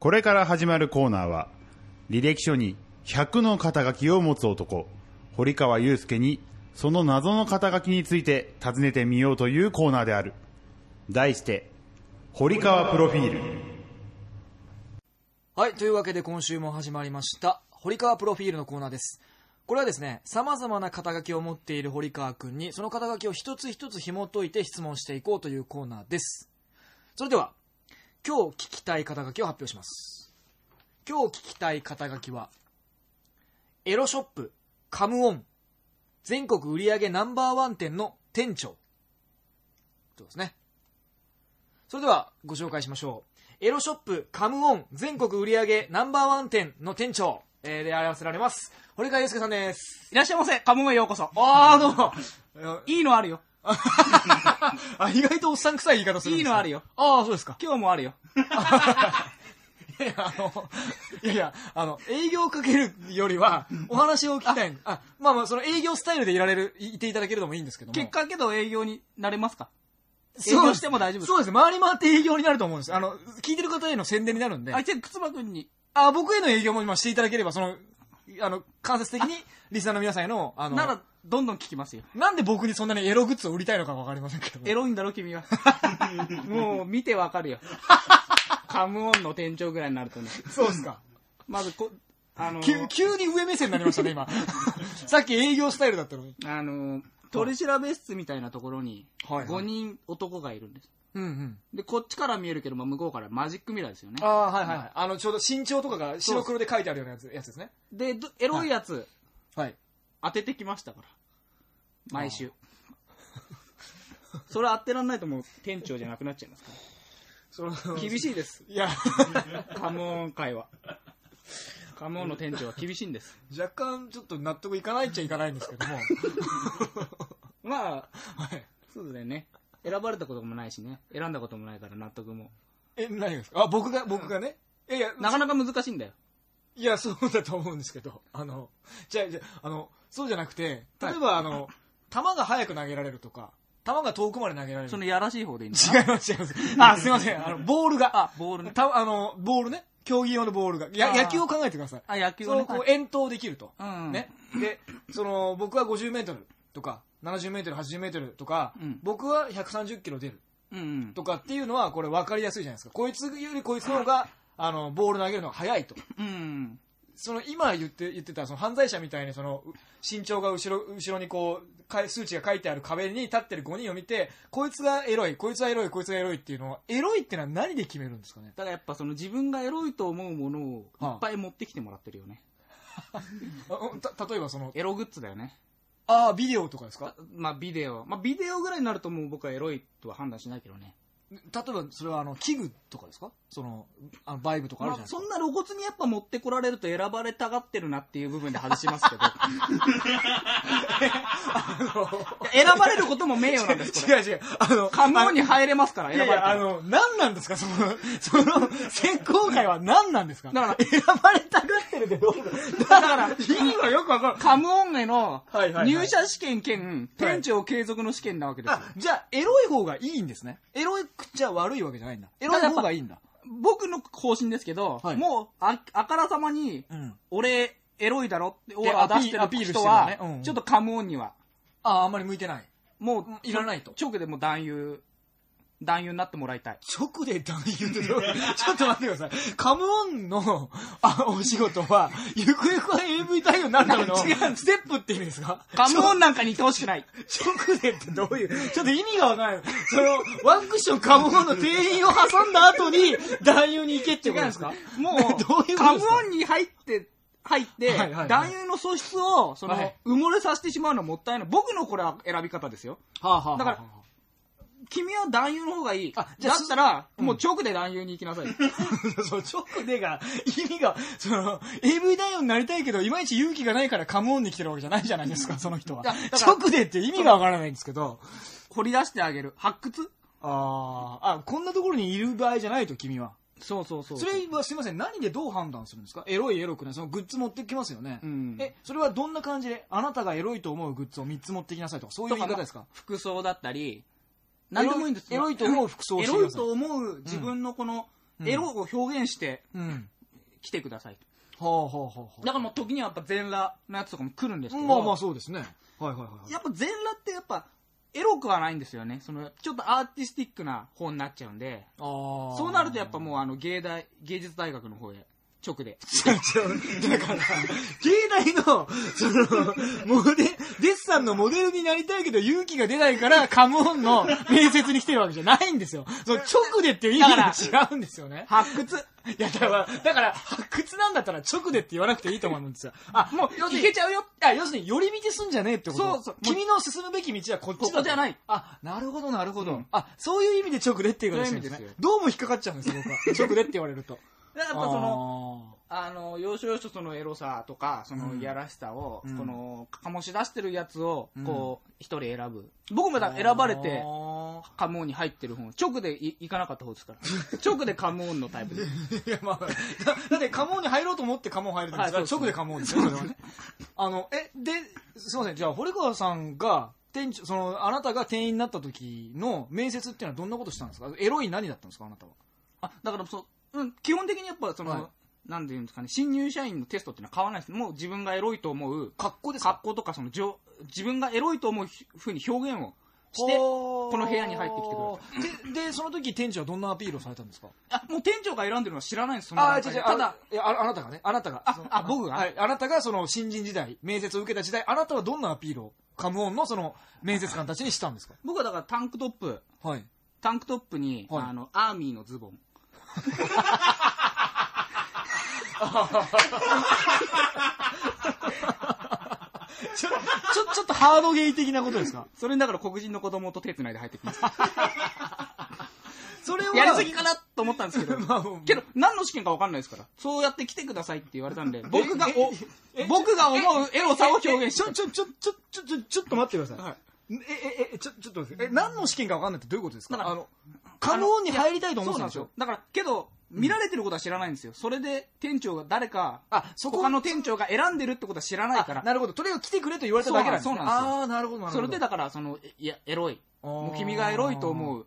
これから始まるコーナーは、履歴書に100の肩書きを持つ男、堀川祐介に、その謎の肩書きについて尋ねてみようというコーナーである。題して、堀川プロフィール。はい、というわけで今週も始まりました、堀川プロフィールのコーナーです。これはですね、様々な肩書きを持っている堀川くんに、その肩書きを一つ一つ紐解いて質問していこうというコーナーです。それでは、今日聞きたい肩書きを発表します。今日聞きたい肩書きは、エロショップ、カムオン、全国売上ナンバーワン店の店長。そうですね。それでは、ご紹介しましょう。エロショップ、カムオン、全国売上ナンバーワン店の店長、えー、であらせられます。堀川祐介さんです。いらっしゃいませ。カモメへようこそ。あー、どうも。いいのあるよ。あ、意外とおっさん臭い言い方するんですねいいのあるよ。ああ、そうですか。今日もあるよ。いや、あの、いやいや、あの、営業かけるよりは、お話を聞きたい。あまあまあ、その営業スタイルでいられる、いいていただけるのもいいんですけども。結果けど営業になれますか？営業しても大丈夫ですそうですね。回り回って営業になると思うんです。あの、聞いてる方への宣伝になるんで。あ、じゃあ、くつばくんに。あ、僕への営業も今していただければ、その、あの、間接的に、リスナーの皆さんへの、あの、なら、どんどん聞きますよ。なんで僕にそんなにエログッズを売りたいのかわかりませんけども。エロいんだろ、君は。もう、見てわかるよ。カムオンの店長ぐらいになるとね。そうですか。まずこ、あの、急、急に上目線になりましたね、今。さっき営業スタイルだったのに。あの、取り調べ室みたいなところに、はいはい5人男がいるんです。うんうん。で、こっちから見えるけど、まあ、向こうからマジックミラーですよねあ。あ、はいはいはい。あの、ちょうど身長とかが白黒で書いてあるようなやつやつですね。で、どエロいやつ、はい。当ててきましたから。毎週。それ当てらんないともう店長じゃなくなっちゃいますかその、ら。厳しいです。いや、カモン会は。カモンの店長は厳しいんです。若干ちょっと納得いかないっちゃいかないんですけども。まあ、はい。そうだよね。選ばれたこともないしね。選んだこともないから納得も。え、何がですか？あ、僕が、僕がね？いやいや、なかなか難しいんだよ。いや、そうだと思うんですけど、あの、じゃあ、じゃあ、あの、そうじゃなくて、例えば、あの、球が速く投げられるとか、球が遠くまで投げられる。そのやらしい方でいいんだ違います、違います。あ、すいません。あの、ボールが、あ、ボールね。たあの、ボールね。競技用のボールが。や野球を考えてください。あ、野球をね。こう、遠投できると。うん。ね。で、その、僕は50メートルとか、70メートル、80メートルとか、うん僕は130キロ出るうんうん。とかっていうのは、これ分かりやすいじゃないですか。こいつよりこいつの方が、あの、ボール投げるのが速いと。うん。その今言って言ってたその犯罪者みたいにそのう身長が後ろ後ろにこうかい数値が書いてある壁に立ってる5人を見てこいつがエロいこいつはエロいこいつがエロいっていうのはエロいっていうのは何で決めるんですかねだからやっぱその自分がエロいと思うものをいはあっぱい持ってきてもらってるよね。た例えばそのエログッズだよね。ああビデオとかですか？まあビデオ。まあビデオぐらいになるともう僕はエロいとは判断しないけどね。例えばそれはあの器具とかですか？そのあのバイブとかあるまあじゃないですか、そんな露骨にやっぱ持ってこられると選ばれたがってるなっていう部分で外しますけど。選ばれることも名誉なんです、これ。違う違うあのカモに入れますから、いやいや、あ選ばれたら。の、何なんですか？その、その、選考会は何なんですか？だから選ばれたがってるってどだから、意味はよくわかる。カムオンへのはいはいはい入社試験兼店長継続の試験なわけですじゃあ、エロい方がいいんですね。エロくちゃ悪いわけじゃないんだ。エロい方がいいんだ。僕の方針ですけど、はいもうあ、あからさまに、うん。俺、エロいだろってオーでラ出してるアピールして人は、るよねうんちょっとカムオンには、あ、あんまり向いてない。もう、いらないと直でもう男優男優になってもらいたい。直で男優ってどう ちょっと待ってください。カムオンの、あ、お仕事は、ゆくゆくは AV 対応になるための、ステップって意味ですか？カムオンなんかにいてほしくない。直でってどういう、ちょっと意味がわからない。その、ワンクッションカムオンの店員を挟んだ後に、男優に行けってことですか？もう、どういうカムオンに入って、入って、はいはいはい男優の素質を、その、はい埋もれさせてしまうのはもったいない。僕のこれは選び方ですよ。はあはだから君は男優の方がいい。あじゃあだったら、うんもう直で男優に行きなさい。そう、直でが、意味が、その、AV 男優になりたいけど、いまいち勇気がないからカムオンに来てるわけじゃないじゃないですか、その人は。直でって意味がわからないんですけど。掘り出してあげる。発掘？ああ、あ、こんなところにいる場合じゃないと、君は。そうそうそそれはすいません、何でどう判断するんですか？エロいエロくない？そのグッズ持ってきますよね。うんえ、それはどんな感じで、あなたがエロいと思うグッズを3つ持ってきなさいとか、そういう言い方ですか？服装だったり、何でもいいんですよエロいと思う服装をエロいと思う自分のこの、うんエロを表現してうん。来てくださいと。ほうほうほうほう。だからもう時にはやっぱ全裸のやつとかも来るんですけど、まあまあそうですね。はいはいはい。やっぱ全裸ってやっぱエロくはないんですよね。そのちょっとアーティスティックな方になっちゃうんで、そうなるとやっぱもうあの芸大、芸術大学の方へ直で。だから、芸大の、その、モデ、デッサンのモデルになりたいけど勇気が出ないから、カムオンの面接に来てるわけじゃないんですよ。その直でっていう意味が違うんですよね。発掘いや、だから、だから、発掘なんだったら直でって言わなくていいと思うんですよ。あ、もう、いけちゃうよあ、要するに、寄り道すんじゃねえってこと？そうそう君の進むべき道はこっちだじゃない。あ、なるほど、なるほど。うんあ、そういう意味で直でっていうことですね。どうも引っかかっちゃうんですよ、僕は。直でって言われると。やっぱその、あの、要所要所そのエロさとか、そのうんいやらしさを、うんこの、醸し出してるやつをうん、こう、一人選ぶ。僕もだ選ばれて、カムオンに入ってる方、直でい行かなかった方ですから。直でカムオンのタイプで。いや、まあ、だだって、カモンに入ろうと思ってカモン入るんですから、はいそう直でカモンですよ、それはね。あの、え、で、すいません、じゃあ、堀川さんが、店長、その、あなたが店員になった時の面接っていうのはどんなことしたんですか？エロい何だったんですか、あなたは？あ、だからそう、うん、基本的にやっぱその、はい。なんていうんですかね、新入社員のテストっていうのは変わらないです。もう自分がエロいと思う、格好です。か格好とかその、じょ自分がエロいと思うふうに表現をして、ここの部屋に入ってきてくれで、で、その時店長はどんなアピールをされたんですか？あ、もう店長が選んでるのは知らないんです、そのあ、段違う違う、ただ、いやああなたがね、あなたが。ああ僕が？はい、あなたがその新人時代、面接を受けた時代、あなたはどんなアピールを、カムオンのその面接官たちにしたんですか？僕はだからタンクトップ、はい。タンクトップに、はい。あの、アーミーのズボン。ちょ、ちょ、ちょっとハードゲイ的なことですかそれだから黒人の子供と手繋いで入ってきます。それは、やりすぎかなと思ったんですけど、まあけど、何の試験か分かんないですから。そうやって来てくださいって言われたんで、僕がお、僕が思うエロさを表現しちょ、ちょ、ちょ、ちょ、ちょ、ちょ、ちょっと待ってください。はいえ、え、え、ちょ、ちょっと待って、え、何の試験か分かんないってどういうことですか？だからあの、カムオンに入りたいと思ってたんですよ。だから、けど、見られてることは知らないんですよ。それで、店長が誰か、あ、そこ？他の店長が選んでるってことは知らないから。なるほど。とりあえず来てくれと言われただけなんですね。そうなんですよああ、なるほど、なるほど。それでだから、その、いや、エロい。もう君がエロいと思う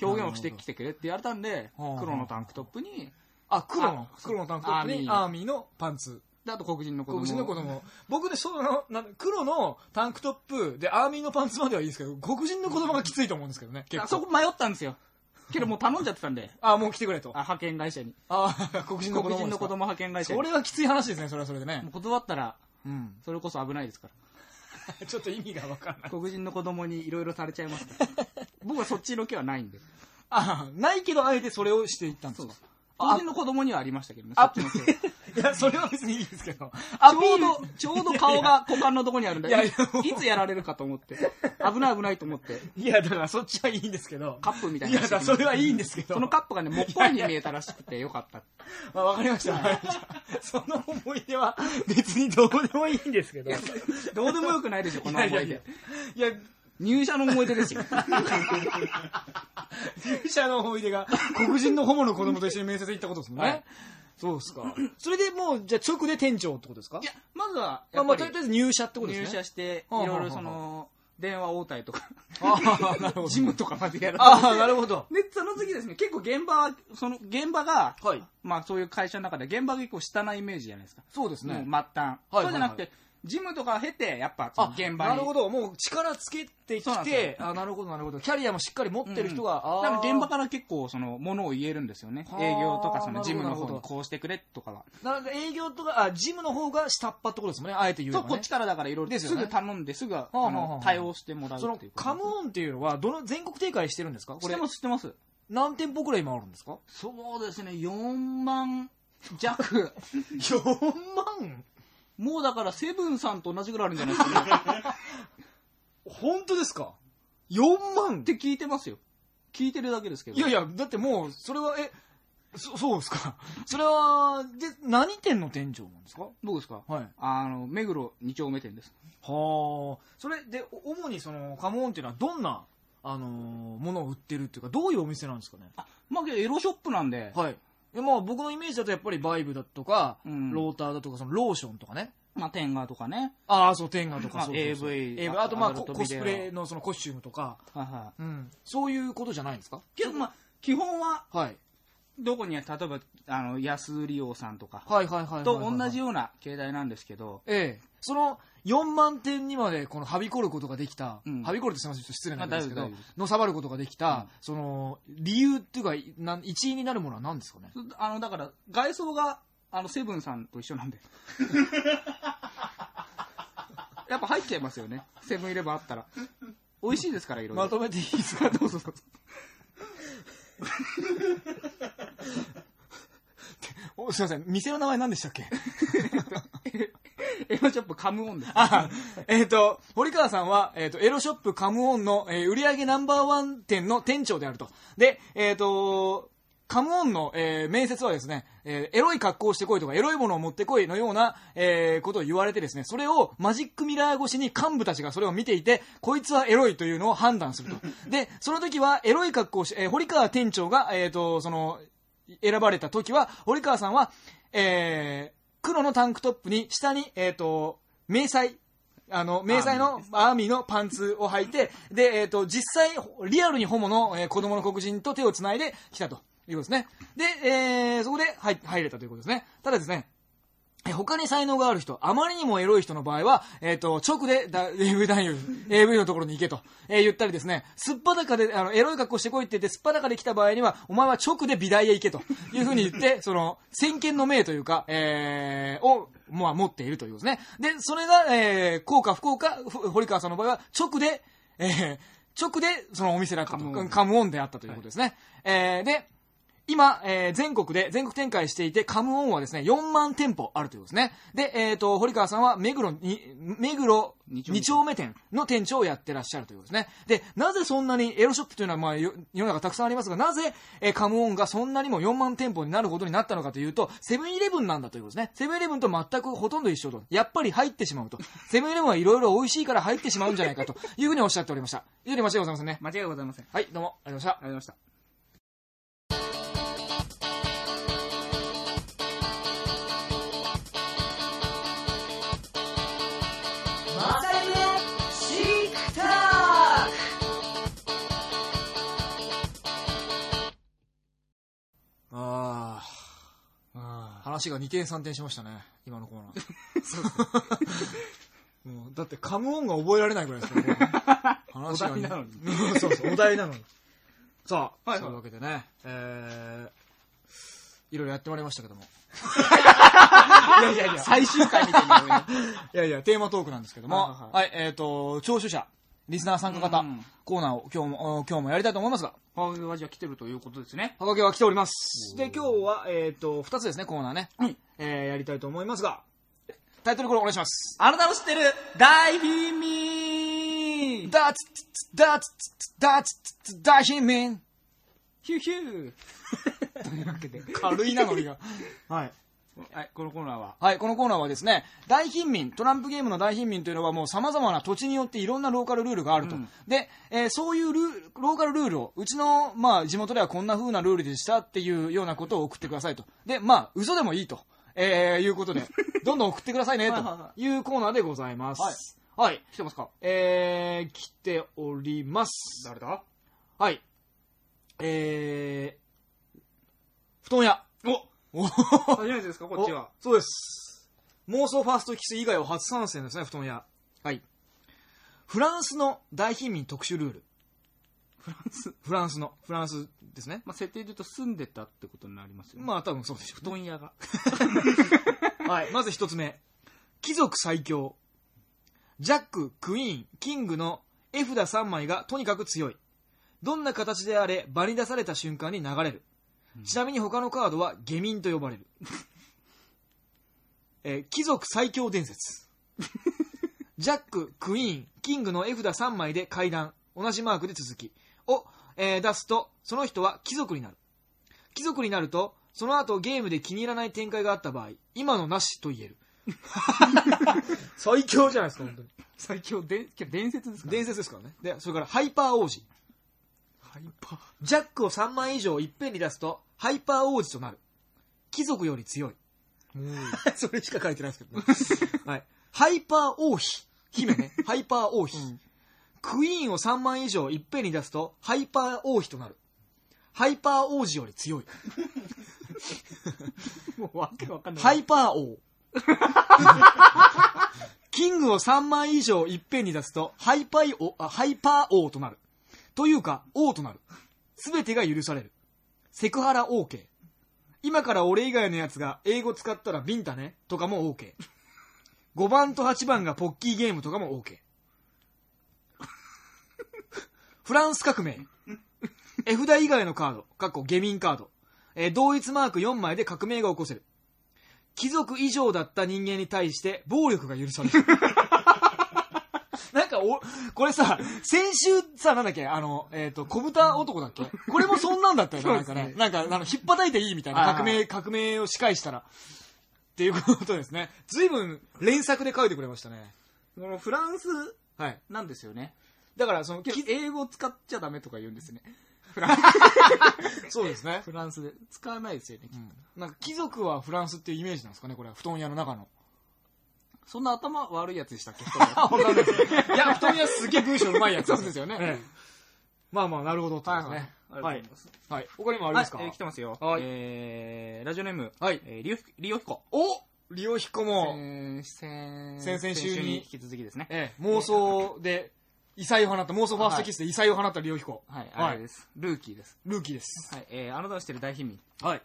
表現をしてきてくれって言われたんで黒のタンクトップに、あ、黒のあ、黒のタンクトップにアーミーのパンツ。で、あと黒人の子供。黒人の子供。僕で、その、な黒のタンクトップでアーミーのパンツまではいいですけど、黒人の子供がきついと思うんですけどね、結構。あそこ迷ったんですよ。けどもう頼んじゃってたんで、あ、もう来てくれと。あ派遣会社に。あー黒人の子供黒人の子供派遣会社に。それはきつい話ですね、それはそれでねもう。断ったら、うん。それこそ危ないですから。ちょっと意味がわからない。黒人の子供にいろいろされちゃいますから。僕はそっちの気はないんで。あないけど、あえてそれをしていったんですか黒人の子供にはありましたけどね、そあっちの気は。いや、それは別にいいですけど。ちアょうど、ちょうど顔が 股間のとこにあるんで、いやいやいつやられるかと思って、危ない危ないと思って、いや、だからそっちはいいんですけど。カップみたいいや、なのだからそれはいいんですけど。そのカップがね、もっこりに見えたらしくてよかった。あわかりました。わかりましたその思い出は別にどうでもいいんですけど。どうでもよくないでしょ、この思いいやいや出い。や、入社の思い出ですよ。入社の思い出が黒人のホモの子供と一緒に面接行ったことですもんね。はいそうですか。それでもう、じゃあ直で店長ってことですか？いや、まずは、まあまあ、とりあえず入社ってことですね。入社して、いろいろその、電話応対とか、ああ、なるほど。事務とかまでやる。ああ、なるほど。で、その次ですね、結構現場は、その現場が、はい。まあそういう会社の中で現場が結構下なイメージじゃないですか。そうですね。末端。はいそうじゃなくて、ジムとか経て、やっぱ、あ、現場に。なるほど。もう力つけてそうなんきて、あ、なるほど、なるほど。キャリアもしっかり持ってる人が、現場から結構、その、ものを言えるんですよねは。あ営業とか、その、ジムのなるほど方にこうしてくれとかは。なんか営業とか、あ、ジムの方が下っ端ってことですもんね。あえて言うそう。こっちからだからいろいろすですよねぐ頼んで、すぐ、ああはあの、対応してもらうそのっていう、カムオンっていうのは、どの、全国展開してるんですか？これ知って、ます、知ってます。何店舗くらい今あるんですか？そうですね、4万弱。?4 万？もうだから、セブンさんと同じぐらいあるんじゃないですかね。本当ですか ?4 万って聞いてますよ。聞いてるだけですけど。いやいや、だってもう、それは、え、そそうですか？それは、で、何店の店長なんですか？僕ですか？はい。あの、目黒2丁目店です。はあ。それで、お主にその、カモオンっていうのはどんな、あのーものを売ってるっていうか、どういうお店なんですかね？まあ、けどエロショップなんで、はい。でまあ僕のイメージだとやっぱりバイブだとか、うんローターだとか、そのローションとかね。まあ、天下とかね。ああ、そう、天下とか、まあそうそうそう AV ああとまあアダルトビデオココスプレのそのコスチュームとか、はいはうん。そういうことじゃないんですか？い。けど、まあ、基本は、はい。どこに、例えば、あの、安売り王さんとか、はいはいはいはいはい。と同じような形態なんですけど、ええ。その4万点にまでこのはびこることができた、うんはびこるってすみません、ちょっと失礼なんですけどあ大丈夫大丈夫です、のさばることができた、うんその、理由っていうか、いなん一位になるものは何ですかね？あの、だから、外装が、あの、セブンさんと一緒なんで。やっぱ入っちゃいますよね。セブンイレブンあったら。美味しいですから、いろいろ。まとめていいですか？どうぞどうぞ。おすみません、店の名前何でしたっけ？エロショップカムオンです。あ、えっ、と、堀川さんは、えっ、と、エロショップカムオンの、えー売上ナンバーワン店の店長であると。で、えっ、と、カムオンの、えー面接はですね、えーエロい格好をしてこいとか、エロいものを持ってこいのような、えーことを言われてですね、それをマジックミラー越しに幹部たちがそれを見ていて、こいつはエロいというのを判断すると。で、その時はエロい格好をし、えー堀川店長が、えっ、と、その、選ばれた時は、堀川さんは、えー黒のタンクトップに、下に、えっ、と、迷彩、あの、迷彩のアーミーのパンツを履いて、で、えっ、と、実際、リアルにホモの、えー子供の黒人と手を繋いで来たということですね。で、えーそこで入入れたということですね。ただですね、え他に才能がある人、あまりにもエロい人の場合は、えっ、と、直でだ AV 男優、AV のところに行けと、えー言ったりですね、すっぱだかで、あの、エロい格好してこいって言って、すっぱだかで来た場合には、お前は直で美大へ行けというふうに言って、その、先見の明というか、えーを、まあ、持っているということですね。で、それが、えー、効か不幸か、ふ堀川さんの場合は、直で、えー直で、そのお店だったと。カムオンであったということですね。えーで、今、えー全国で、全国展開していて、カムオンはですね、4万店舗あるということですね。で、えっ、と、堀川さんは、目黒に、目黒二丁目2丁目店の店長をやってらっしゃるということですね。で、なぜそんなに、エロショップというのは、まあ、よ世の中たくさんありますが、なぜ、えーカムオンがそんなにも4万店舗になることになったのかというと、セブンイレブンなんだということですね。セブンイレブンと全くほとんど一緒と。やっぱり入ってしまうと。セブンイレブンはいろいろ美味しいから入ってしまうんじゃないかというふうにおっしゃっておりました。以上で間違いございませんね。間違いございません。ありはい、どうも、ありがとうございました。がとうございました。話が2点3点しましたね、今のコーナー。もうだってカムオンが覚えられないぐらいですから、ね、話 がお題なのに。うんそうそう、お題なのに。さあ、はいはい。そういうわけでね、えー、いろいろやってまいりましたけども。いやいやいや、最終回みたいな。いやいや、テーマトークなんですけども、はいはいはい、えっ、と、聴取者、リスナー参加型、うんコーナーを今日も、今日もやりたいと思いますが、ハガキがじゃあ来てるということですね。はがきは来ております。で、今日は、えっ、と、二つですね、コーナーね。はいえー、やりたいと思いますが、タイトルコールお願いします。あなたの知ってる大貧民ダーツツツダーツツツダーツツツ大貧民ヒューヒューというわけで。軽いな、ノリが。はい。はい、このコーナーは。はい、このコーナーはですね、大貧民、トランプゲームの大貧民というのはもう様々な土地によっていろんなローカルルールがあると。うんで、えーそういうルローカルルールを、うちの、まあ、地元ではこんな風なルールでしたっていうようなことを送ってくださいと。で、まあ、嘘でもいいと、えーいうことで、どんどん送ってくださいね、というコーナーでございます。はいはい。来てますか？えー、来ております。誰だ？はい。えー、布団屋。おお初めてですかこっちは。そうです。妄想ファーストキス以外は初参戦ですね、布団屋。はい。フランスの大貧民特殊ルール。フランス？フランスの、フランスですね。まあ、設定で言うと住んでたってことになりますよね。まあ多分そうでしょ布団屋が。う。はい。まず一つ目。貴族最強。ジャック、クイーン、キングの絵札3枚がとにかく強い。どんな形であれ場に出された瞬間に流れる。ちなみに他のカードは下民と呼ばれる。えー貴族最強伝説。ジャック、クイーン、キングの絵札3枚で階段、同じマークで続き、を、えー出すと、その人は貴族になる。貴族になると、その後ゲームで気に入らない展開があった場合、今のなしと言える。最強じゃないですか、本当に。最強で、伝説ですか伝説ですからね。で、それからハイパー王子。ハイパー。ジャックを3枚以上いっぺんに出すと、ハイパー王子となる。貴族より強い。それしか書いてないですけどね。はい。ハイパー王妃。姫ね。ハイパー王妃。クイーンを3枚以上いっぺんに出すと、ハイパー王妃となる。ハイパー王子より強い。もうわけわかんない。ハイパー王。キングを3枚以上いっぺんに出すと、ハイパイ王あハイパー王となる。というか、王となる。すべてが許される。セクハラ OK。今から俺以外のやつが英語使ったらビンタねとかも OK。5番と8番がポッキーゲームとかも OK。フランス革命。絵札以外のカード、かっこ下民カード。えー同一マーク4枚で革命が起こせる。貴族以上だった人間に対して暴力が許される。お、これさ、先週さ、なんだっけ、あの、えっ、と、小豚男だっけ？これもそんなんだったよね、なんかね。なんか、あの、引っ叩いていいみたいな、革命、革命を仕返したら。っていうことですね。随分連作で書いてくれましたね。このフランスはい。なんですよね。だから、その、英語使っちゃダメとか言うんですね。そうですね。フランスで。使わないですよね。なんか、貴族はフランスっていうイメージなんですかね、これは。布団屋の中の。そんな頭悪いやつでしたっけ？いや、布団屋すげえ文章うまいやつそうですよねええまあまあ、なるほどってことですね。はい。はい。他にもありますかはい、えー来てますよ。はいえー、ラジオネーム、はいえー、リオヒリオヒコ。おリオヒコも、先先先々週に引き続きですね。ええ、妄想で、異彩を放った、妄想ファーストキスで異彩を放ったリオヒコ。はい、はいあれです。ルーキーです。ルーキーです。はい、えー、あなたの知ってる大貧民。はい。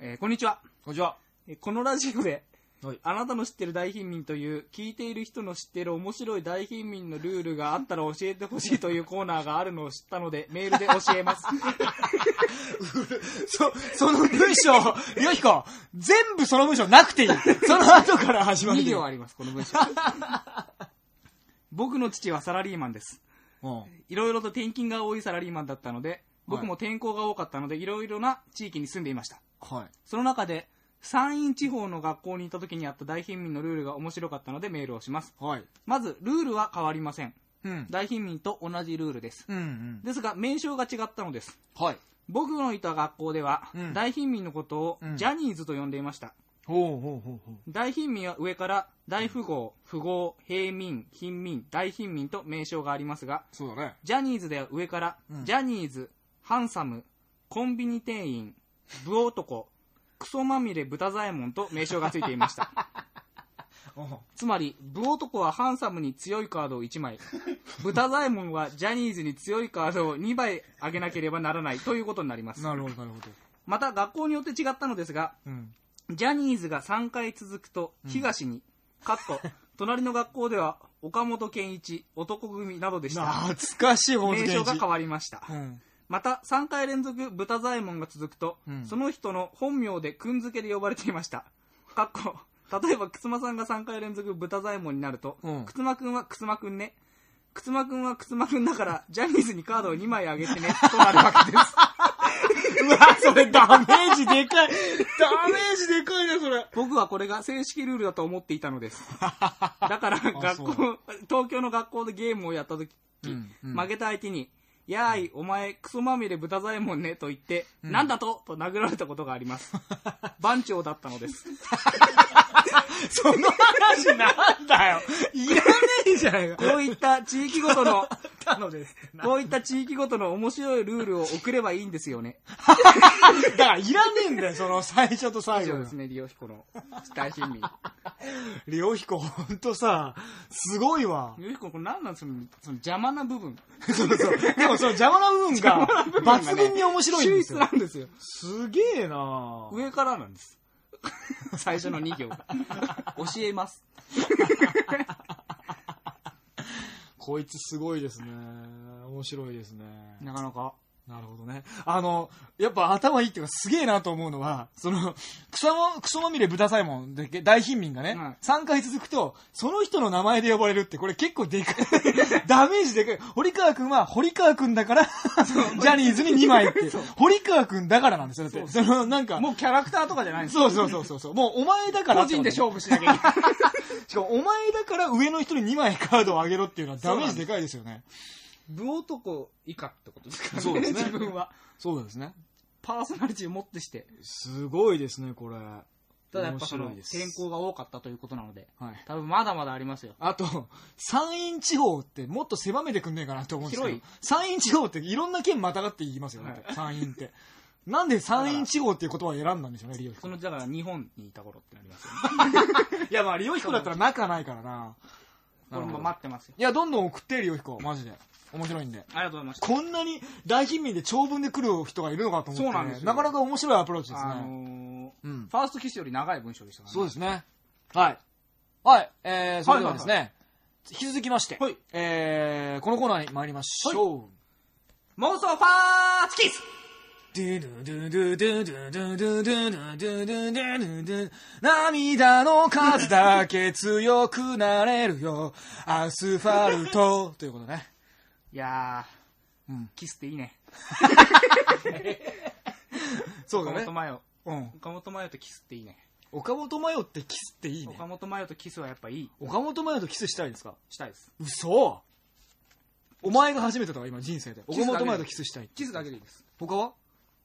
えー、こんにちは。こんにちは。えーこのラジオで、はいあなたの知ってる大貧民という、聞いている人の知ってる面白い大貧民のルールがあったら教えてほしいというコーナーがあるのを知ったので、メールで教えます。そ、その文章、リオヒコ、全部その文章なくていい。その後から始まる。2行あります、この文章。僕の父はサラリーマンです。うん。いろいろと転勤が多いサラリーマンだったので、僕も転校が多かったので、いろいろな地域に住んでいました。はい。その中で、山陰地方の学校に行った時にあった大貧民のルールが面白かったのでメールをします。はい。まず、ルールは変わりません。うん。大貧民と同じルールです。うんうん。ですが、名称が違ったのです。はい。僕のいた学校では、うん大貧民のことをうんジャニーズと呼んでいました。ほうほうほうほう。大貧民は上から大富豪、富豪、平民、貧民、大貧民と名称がありますが、そうだね。ジャニーズでは上から、うんジャニーズ、ハンサム、コンビニ店員、部男、クソまみれ豚左衛門と名称がついていました。つまり、部男はハンサムに強いカードを1枚、豚左衛門はジャニーズに強いカードを2枚上げなければならないということになります。なるほど、なるほど。また、学校によって違ったのですが、うん。ジャニーズが3回続くと、東に、カット、隣の学校では、岡本健一、男組などでした。懐かしい、本名称が変わわりました。うん。また、3回連続豚左衛門が続くと、うんその人の本名でくんづけで呼ばれていました。かっこ、例えば、くつまさんが3回連続豚左衛門になると、うんくつまくんはくつまくんね。くつまくんはくつまくんだから、ジャニーズにカードを2枚あげてね、となるわけです。うわ、それダメージでかい。ダメージでかいな、それ。僕はこれが正式ルールだと思っていたのです。だから、学そ校、東京の学校でゲームをやった時、うんうん負けた相手に、やーい、お前、クソまみれ豚左衛門ね、と言って、なんだと？と殴られたことがあります。番長だったのです。その話なんだよ。いらねえじゃないか。こういった地域ごとのたのです。こういった地域ごとの面白いルールを送ればいいんですよね。だからいらねえんだよ、その最初と最後以上ですね、リオヒコの大貧民。リオヒコほんとさ、すごいわ。リオヒコ、これ何なんその、その邪魔な部分。そうそう。でもその邪魔な部分が抜群に面白いんですよ。なんですよ。すげえな上からなんです。最初の2行が。教えます。こいつすごいですね。面白いですね。なかなか。なるほどね。あの、やっぱ頭いいっていうかすげえなと思うのは、その、草ま、クソまみれ豚サイモンで大貧民がね、はい3回続くと、その人の名前で呼ばれるって、これ結構でかい。ダメージでかい。堀川くんは、堀川くんだから、ジャニーズに2枚って。堀川くんだからなんですよ。だって、その、なんか、もうキャラクターとかじゃないんですそうそうそうそうそう。もうお前だから個人で勝負しなきゃいけない。しかもお前だから上の人に2枚カードをあげろっていうのはダメージでかいですよね。武男以下ってことですかそうですね 自分は。そうですね。パーソナリティをもってして。すごいですね、これ。ただやっぱその、面白いです天候が多かったということなので、はい。多分まだまだありますよ。あと、山陰地方ってもっと狭めてくんねえかなって思うんですけど山陰地方っていろんな県またがって言いますよね、山陰って。なんで山陰地方っていう言葉を選んだんでしょうね、リオヒコ。その、だから日本にいた頃ってなりますよね。いや、まあ、リオヒコだったら仲ないからな。これも待ってますよ。いや、どんどん送って、リオヒコ。マジで。面白いんで。ありがとうございました。こんなに大貧民で長文で来る人がいるのかと思って、そうなんですよなかなか面白いアプローチですね。あのーうんファーストキスより長い文章でしたからね。そうですね。はい。はい。えー、それではですね、引き続きまして、はいえー、このコーナーに参りましょう。妄想ファーストキス涙の数だけ強くなれるよ。アスファルト。ということね。いやー、うんキスっていいね。そうだね岡本。麻代。うん。岡本麻代とキスっていいね。岡本麻代ってキスっていいね岡。本麻代とキスはやっぱいい。岡本麻代とキスしたいんですか？したいです。嘘お前が初めてだわ、今人生で。岡本麻代とキスしたい。キスだけでいいです。他は？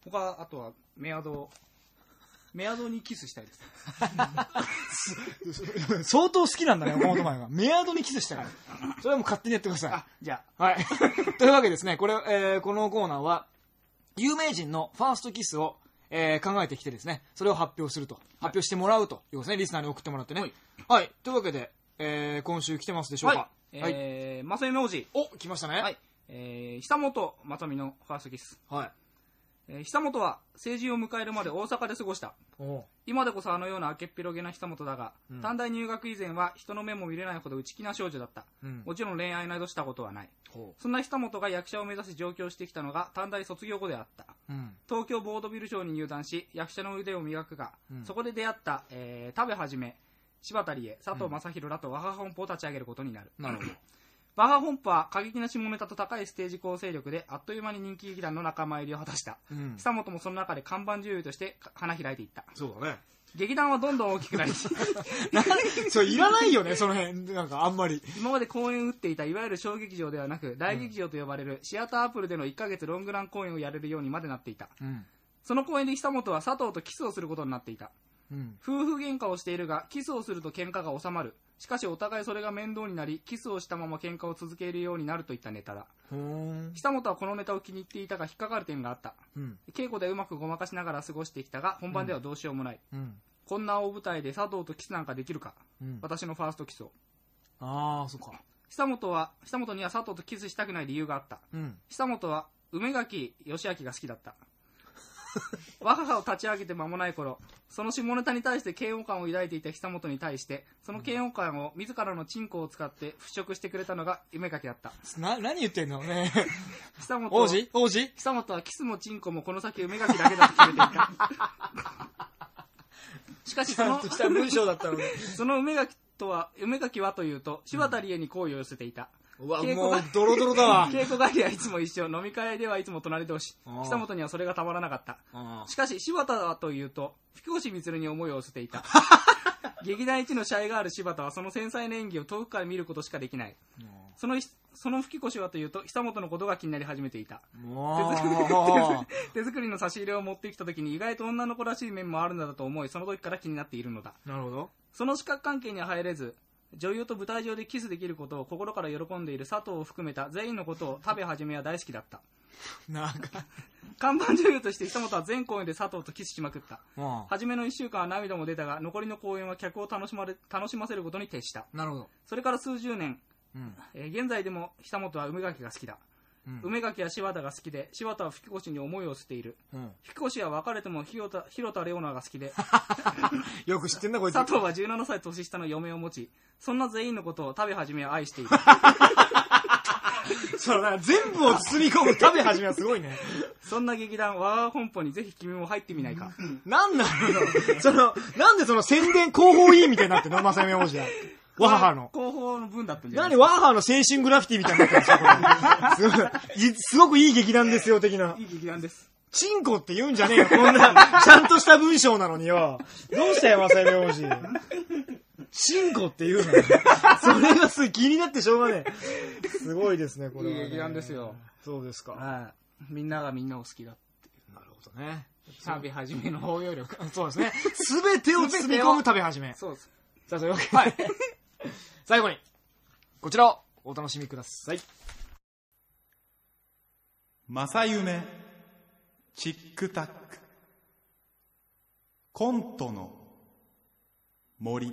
他、あとはメアド。メアドにキスしたいです。相当好きなんだね、岡本麻代が。メアドにキスしたい。それはもう勝手にやってください。あ、じゃはい。というわけですね、これ、えーこのコーナーは、有名人のファーストキスを、えー考えてきてですね、それを発表すると。発表してもらうということですね、リスナーに送ってもらってね。はいはい。というわけで、えー今週来てますでしあ。ょうか？はい。えー、まさゆめ王子。お、来ましたね。はい。えー、久本まさみのファーストキス。はい。えー、久本は成人を迎えるまで大阪で過ごした。お今でこそあのような明けっぴろげな久本だが、うん短大入学以前は人の目も見れないほど内気な少女だった。うん。もちろん恋愛などしたことはない。ほそんな久本が役者を目指し上京してきたのが短大卒業後であった。う。うん。東京ボードビル賞に入団し、役者の腕を磨くが、うんそこで出会った、えー、田部はじめ、柴田理恵、佐藤正宏らと和ハ本舗を立ち上げることになる。なるほど。和ハ本舗は過激な下ネタと高いステージ構成力で、あっという間に人気劇団の仲間入りを果たした。うん。久本もその中で看板女優として花開いていった。そうだね。劇団はどんどん大きくなり、それいらないよね、その辺。なんかあんまり。今まで公演を打っていたいわゆる小劇場ではなく、大劇場と呼ばれるシアターアプルでの1ヶ月ロングラン公演をやれるようにまでなっていた。うん。その公演で久本は佐藤とキスをすることになっていた。うん。夫婦喧嘩をしているが、キスをすると喧嘩が収まる。しかしお互いそれが面倒になり、キスをしたまま喧嘩を続けるようになるといったネタだ。久本はこのネタを気に入っていたが引っかかる点があった。うん。稽古でうまくごまかしながら過ごしてきたが、本番ではどうしようもない。うん。こんな大舞台で佐藤とキスなんかできるか。うん。私のファーストキスを。ああ、そっか。久本は、久本には佐藤とキスしたくない理由があった。うん。久本は梅垣義明が好きだった。我が母を立ち上げて間もない頃、その下ネタに対して嫌悪感を抱いていた久本に対して、その嫌悪感を自らのチンコを使って払拭してくれたのが梅垣だった。な、何言ってんのね。久本王子？王子？久本はキスもチンコもこの先梅垣だけだと決めていた。しかしその文章だったのに。その梅垣とは、梅垣はというと、柴田理恵に好意を寄せていた。うわ、稽古がもう、ドロドロだわ。稽古帰りはいつも一緒、飲み会ではいつも隣同士。久本にはそれがたまらなかった。あしかし、柴田はというと、福越光に思いを寄せていた。劇団一のシャイがある柴田はその繊細な演技を遠くから見ることしかできない。その、その吹越はというと、久本のことが気になり始めていた。手作りの差し入れを持ってきた時に意外と女の子らしい面もあるのだと思い、その時から気になっているのだ。なるほど。その視覚関係には入れず、女優と舞台上でキスできることを心から喜んでいる佐藤を含めた全員のことを食べはじめは大好きだった。なんか、看板女優として久本は全公演で佐藤とキスしまくった。うん。初めの1週間は涙も出たが、残りの公演は客を楽しまれ楽しませることに徹した。なるほど。それから数十年、うん。えー現在でも久本は梅垣が好きだ。うん梅垣は柴田が好きで、柴田は吹越に思いを捨ている。うん。吹越は別れても広田広田レオナが好きで、よく知ってんな、こいつ。佐藤は17歳年下の嫁を持ち、そんな全員のことを食べ始めは愛している。そうだ、全部を包み込む食べ始めはすごいね。そんな劇団、我が本舗にぜひ君も入ってみないか。なんなのその、なんでその宣伝広報委員みたいになってんのまさみ王子は。ワハハの。広報の分だったんじゃない何？ワーハーの青春グラフィティみたいになってるんですかこれすごいいすごくいい劇団ですよ、的な。いい劇団です。チンコって言うんじゃねえよ、こんな、ちゃんとした文章なのによ。どうしたよ、まさみ王子。チンコって言うのよ。それがすごい気になってしょうがねえ。すごいですね、これは、ね。いい劇団ですよ。そうですか。なはい。みんながみんなを好きだ。るほどね。食べ始めの包容力。そうですね。すべてを包み込む食べ始め。そうです。さあ、そういうわけで、はい。最後に、こちらをお楽しみください。正夢、チックタック、コントの森。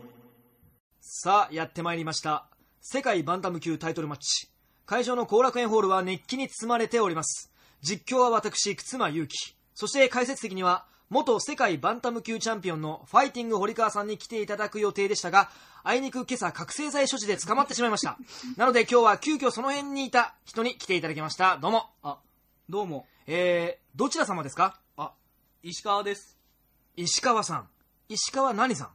さあ、やってまいりました。世界バンタム級タイトルマッチ。会場の後楽園ホールは熱気に包まれております。実況は私、忽間祐希。そして解説席には、元世界バンタム級チャンピオンのファイティング堀川さんに来ていただく予定でしたが、あいにく今朝覚醒剤所持で捕まってしまいました。なので今日は急遽その辺にいた人に来ていただきました。どうも。あ、どうも。えー、どちら様ですか？あ、石川です。石川さん。石川何さん？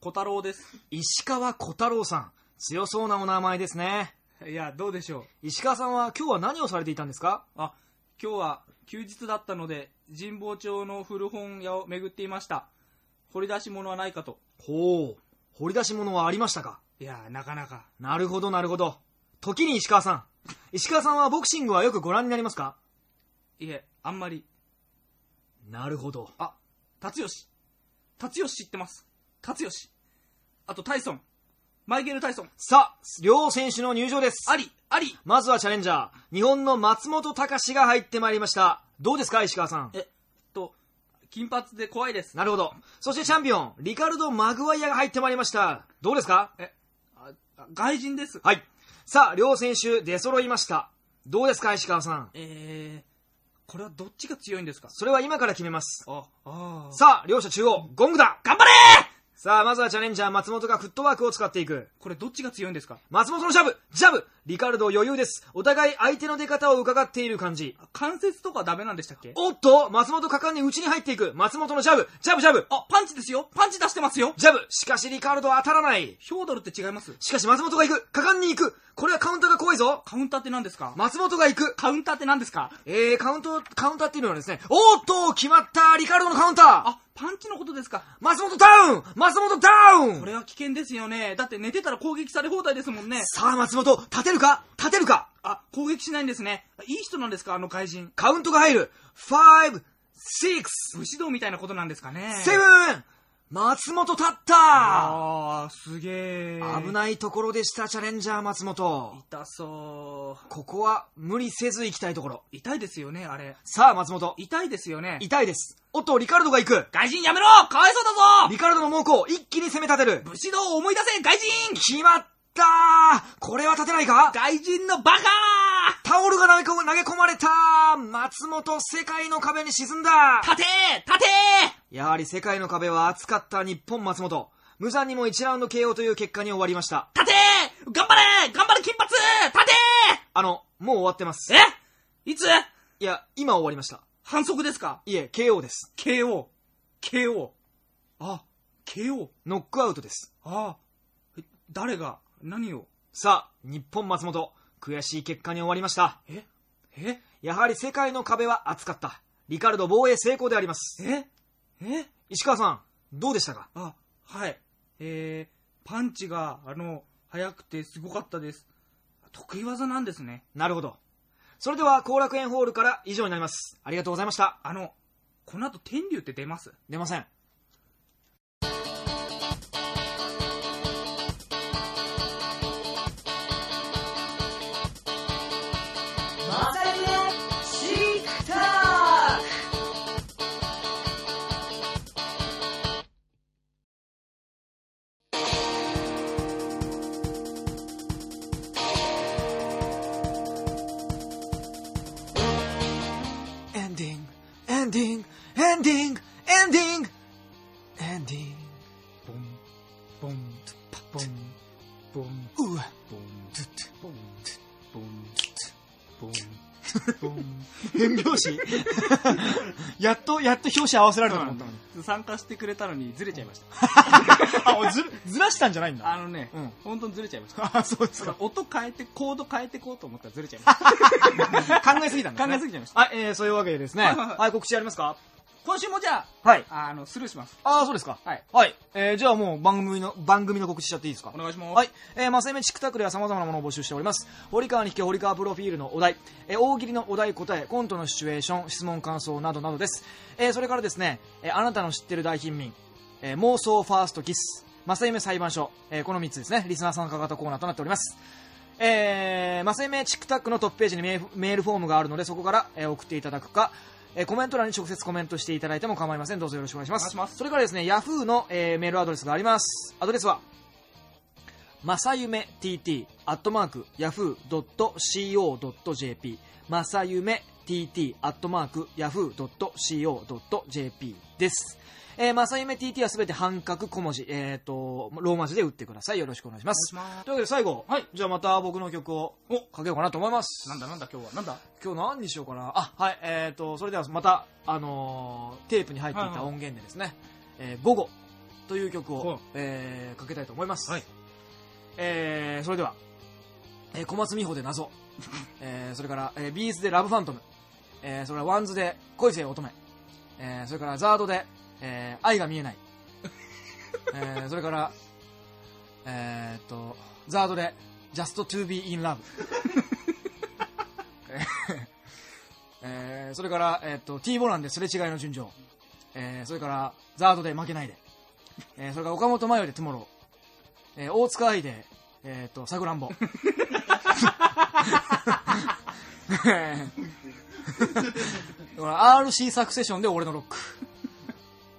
小太郎です。石川小太郎さん。強そうなお名前ですね。いや、どうでしょう。石川さんは今日は何をされていたんですか？あ、今日は休日だったので、神保町の古本屋を巡っていました。掘り出し物はないかと。ほう。掘り出し物はありましたか？いや、なかなか。なるほど、なるほど。時に石川さん。石川さんはボクシングはよくご覧になりますか？いえ、あんまり。なるほど。あ、達吉。達吉知ってます。達吉。あと、タイソン。マイケル・タイソン。さあ、両選手の入場です。あり、あり。まずはチャレンジャー。日本の松本隆が入ってまいりました。どうですか、石川さん？え、と、金髪で怖いです。なるほど。そしてチャンピオン、リカルド・マグワイアが入ってまいりました。どうですか？え、外人です。はい。さあ、両選手出揃いました。どうですか、石川さん？えー、これはどっちが強いんですか？それは今から決めます。あ、ああ。さあ、両者中央、ゴングだ頑張れさあ、まずはチャレンジャー松本がフットワークを使っていく。これどっちが強いんですか？松本のジャブジャブ。リカルド余裕です。お互い相手の出方を伺っている感じ。関節とかダメなんでしたっけ？おっと松本果敢に内に入っていく。松本のジャブ。ジャブジャブ。あ、パンチですよ。パンチ出してますよ。ジャブ。しかしリカルドは当たらない。ヒョードルって違います？しかし松本が行く。果敢に行く。これはカウンターが怖いぞ。カウンターって何ですか？松本が行く。カウンターって何ですか？えー、カウント、カウンターっていうのはですね、おっと決まった。リカルドのカウンター。あ、パンチのことですか？松本ダウン松本ダウンこれは危険ですよね。だって寝てたら攻撃され放題ですもんね。さあ松本、立てるか？立てるか？あ、攻撃しないんですね。いい人なんですか？あの怪人。カウントが入る !5、6、武士道みたいなことなんですかね。セブン松本立ったあー、すげー。危ないところでした、チャレンジャー松本。痛そう。ここは無理せず行きたいところ。痛いですよね、あれ。さあ、松本。痛いですよね。痛いです。おっと、リカルドが行く。外人やめろかわいそうだぞリカルドの猛攻、一気に攻め立てる。武士道を思い出せ外人決まったこれは立てないか？外人のバカタオルが投げ込む投げ込まれた松本、世界の壁に沈んだ立て立てやはり世界の壁は厚かった日本松本。無残にも1ラウンド KO という結果に終わりました。立て頑張れ頑張れ金髪立てあの、もう終わってます。え？いつ？いや、今終わりました。反則ですか？いえ、KO です。?KO。KO。あ、KO。ノックアウトです。あえ誰が？何を？さあ、日本松本、悔しい結果に終わりました。え？え？やはり世界の壁は厚かった。リカルド防衛成功であります。え？え？石川さん、どうでしたか？あ、はい。えー、パンチが、あの、速くてすごかったです。得意技なんですね。なるほど。それでは、後楽園ホールから以上になります。ありがとうございました。あの、この後天竜って出ます？出ません。やっと、やっと表紙合わせられたと思ったのに。参加してくれたのにずれちゃいました。あ、俺ずる、ずらしたんじゃないんだ。あのね、うん本当にずれちゃいました。あ、そうですだか。音変えて、コード変えてこうと思ったらずれちゃいました。考えすぎたんですね。考えすぎちゃいましたはい、えー、そういうわけでですね。はい、告知ありますか？今週もじゃはい。あ、あの、スルーします。ああ、そうですか。はい。はい。えー、じゃあもう番組の、番組の告知しちゃっていいですか？お願いします。はい。えー、まさゆめチクタクでは様々なものを募集しております。堀川に聞け堀川プロフィールのお題、えー、大喜利のお題答え、コントのシチュエーション、質問感想などなどです。えー、それからですね、えー、あなたの知ってる大貧民、えー、妄想ファーストキス、まさゆめ裁判所、えー、この3つですね、リスナー参加型コーナーとなっております。えー、まさゆめチクタックのトップページにメールメールフォームがあるので、そこから、えー送っていただくか、えーコメント欄に直接コメントしていただいても構いません。どうぞよろしくお願いします。それからですね、ヤフーの、えーメールアドレスがあります。アドレスは、まさゆめ tt アットマーク yahoo.co.jp まさゆめ tt アットマーク yahoo.co.jp です。えー、まさゆめ tt はすべて半角小文字、えっ、と、ローマ字で打ってください。よろしくお願いします。ますというわけで最後、はいじゃあまた僕の曲をかけようかなと思います。なんだなんだ今日は。なんだ？今日何にしようかな？あ、はい、えっ、と、それではまた、あのーテープに入っていはいはいた音源でですね、えー午後という曲を、はいえーかけたいと思います。はいえーそれでは、えー小松未歩で謎、えーそれから、えー B'z で Love Phantom、えーそれから WANDS で恋せよ乙女、えーそれからザードで、えー愛が見えない、えーそれから、えーっと、 ZARD で Just to be in love、えーそれから、えーっと、 T-BOLAN ですれ違いの純情、えーそれから、 ZARD で負けないで、えーそれから岡本真夜で Tomorrow、えー大塚愛で、えーっと、さくらんぼ。えー RC サクセションで俺のロック。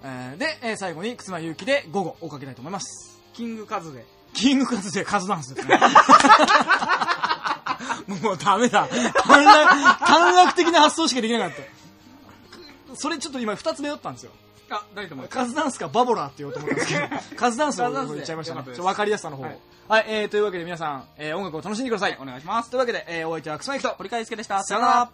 えーで、えー最後に、忽那勇気で午後をかけたいと思います。キングカズで。キングカズでカズダンスですね。もうダメだ。短絡短絡的な発想しかできなかった。それちょっと今二つ目だったんですよ。あ、誰と思いカズダンスかバボラーって言おうと思ったんですけど、カズダンスを言っちゃいましたね。ちょっと分かりやすさの方を。はいはい、えー、というわけで皆さん、えー音楽を楽しんでください。お願いします。というわけで、えーお相手はクソマイクと、堀川祐介でした。さよなら。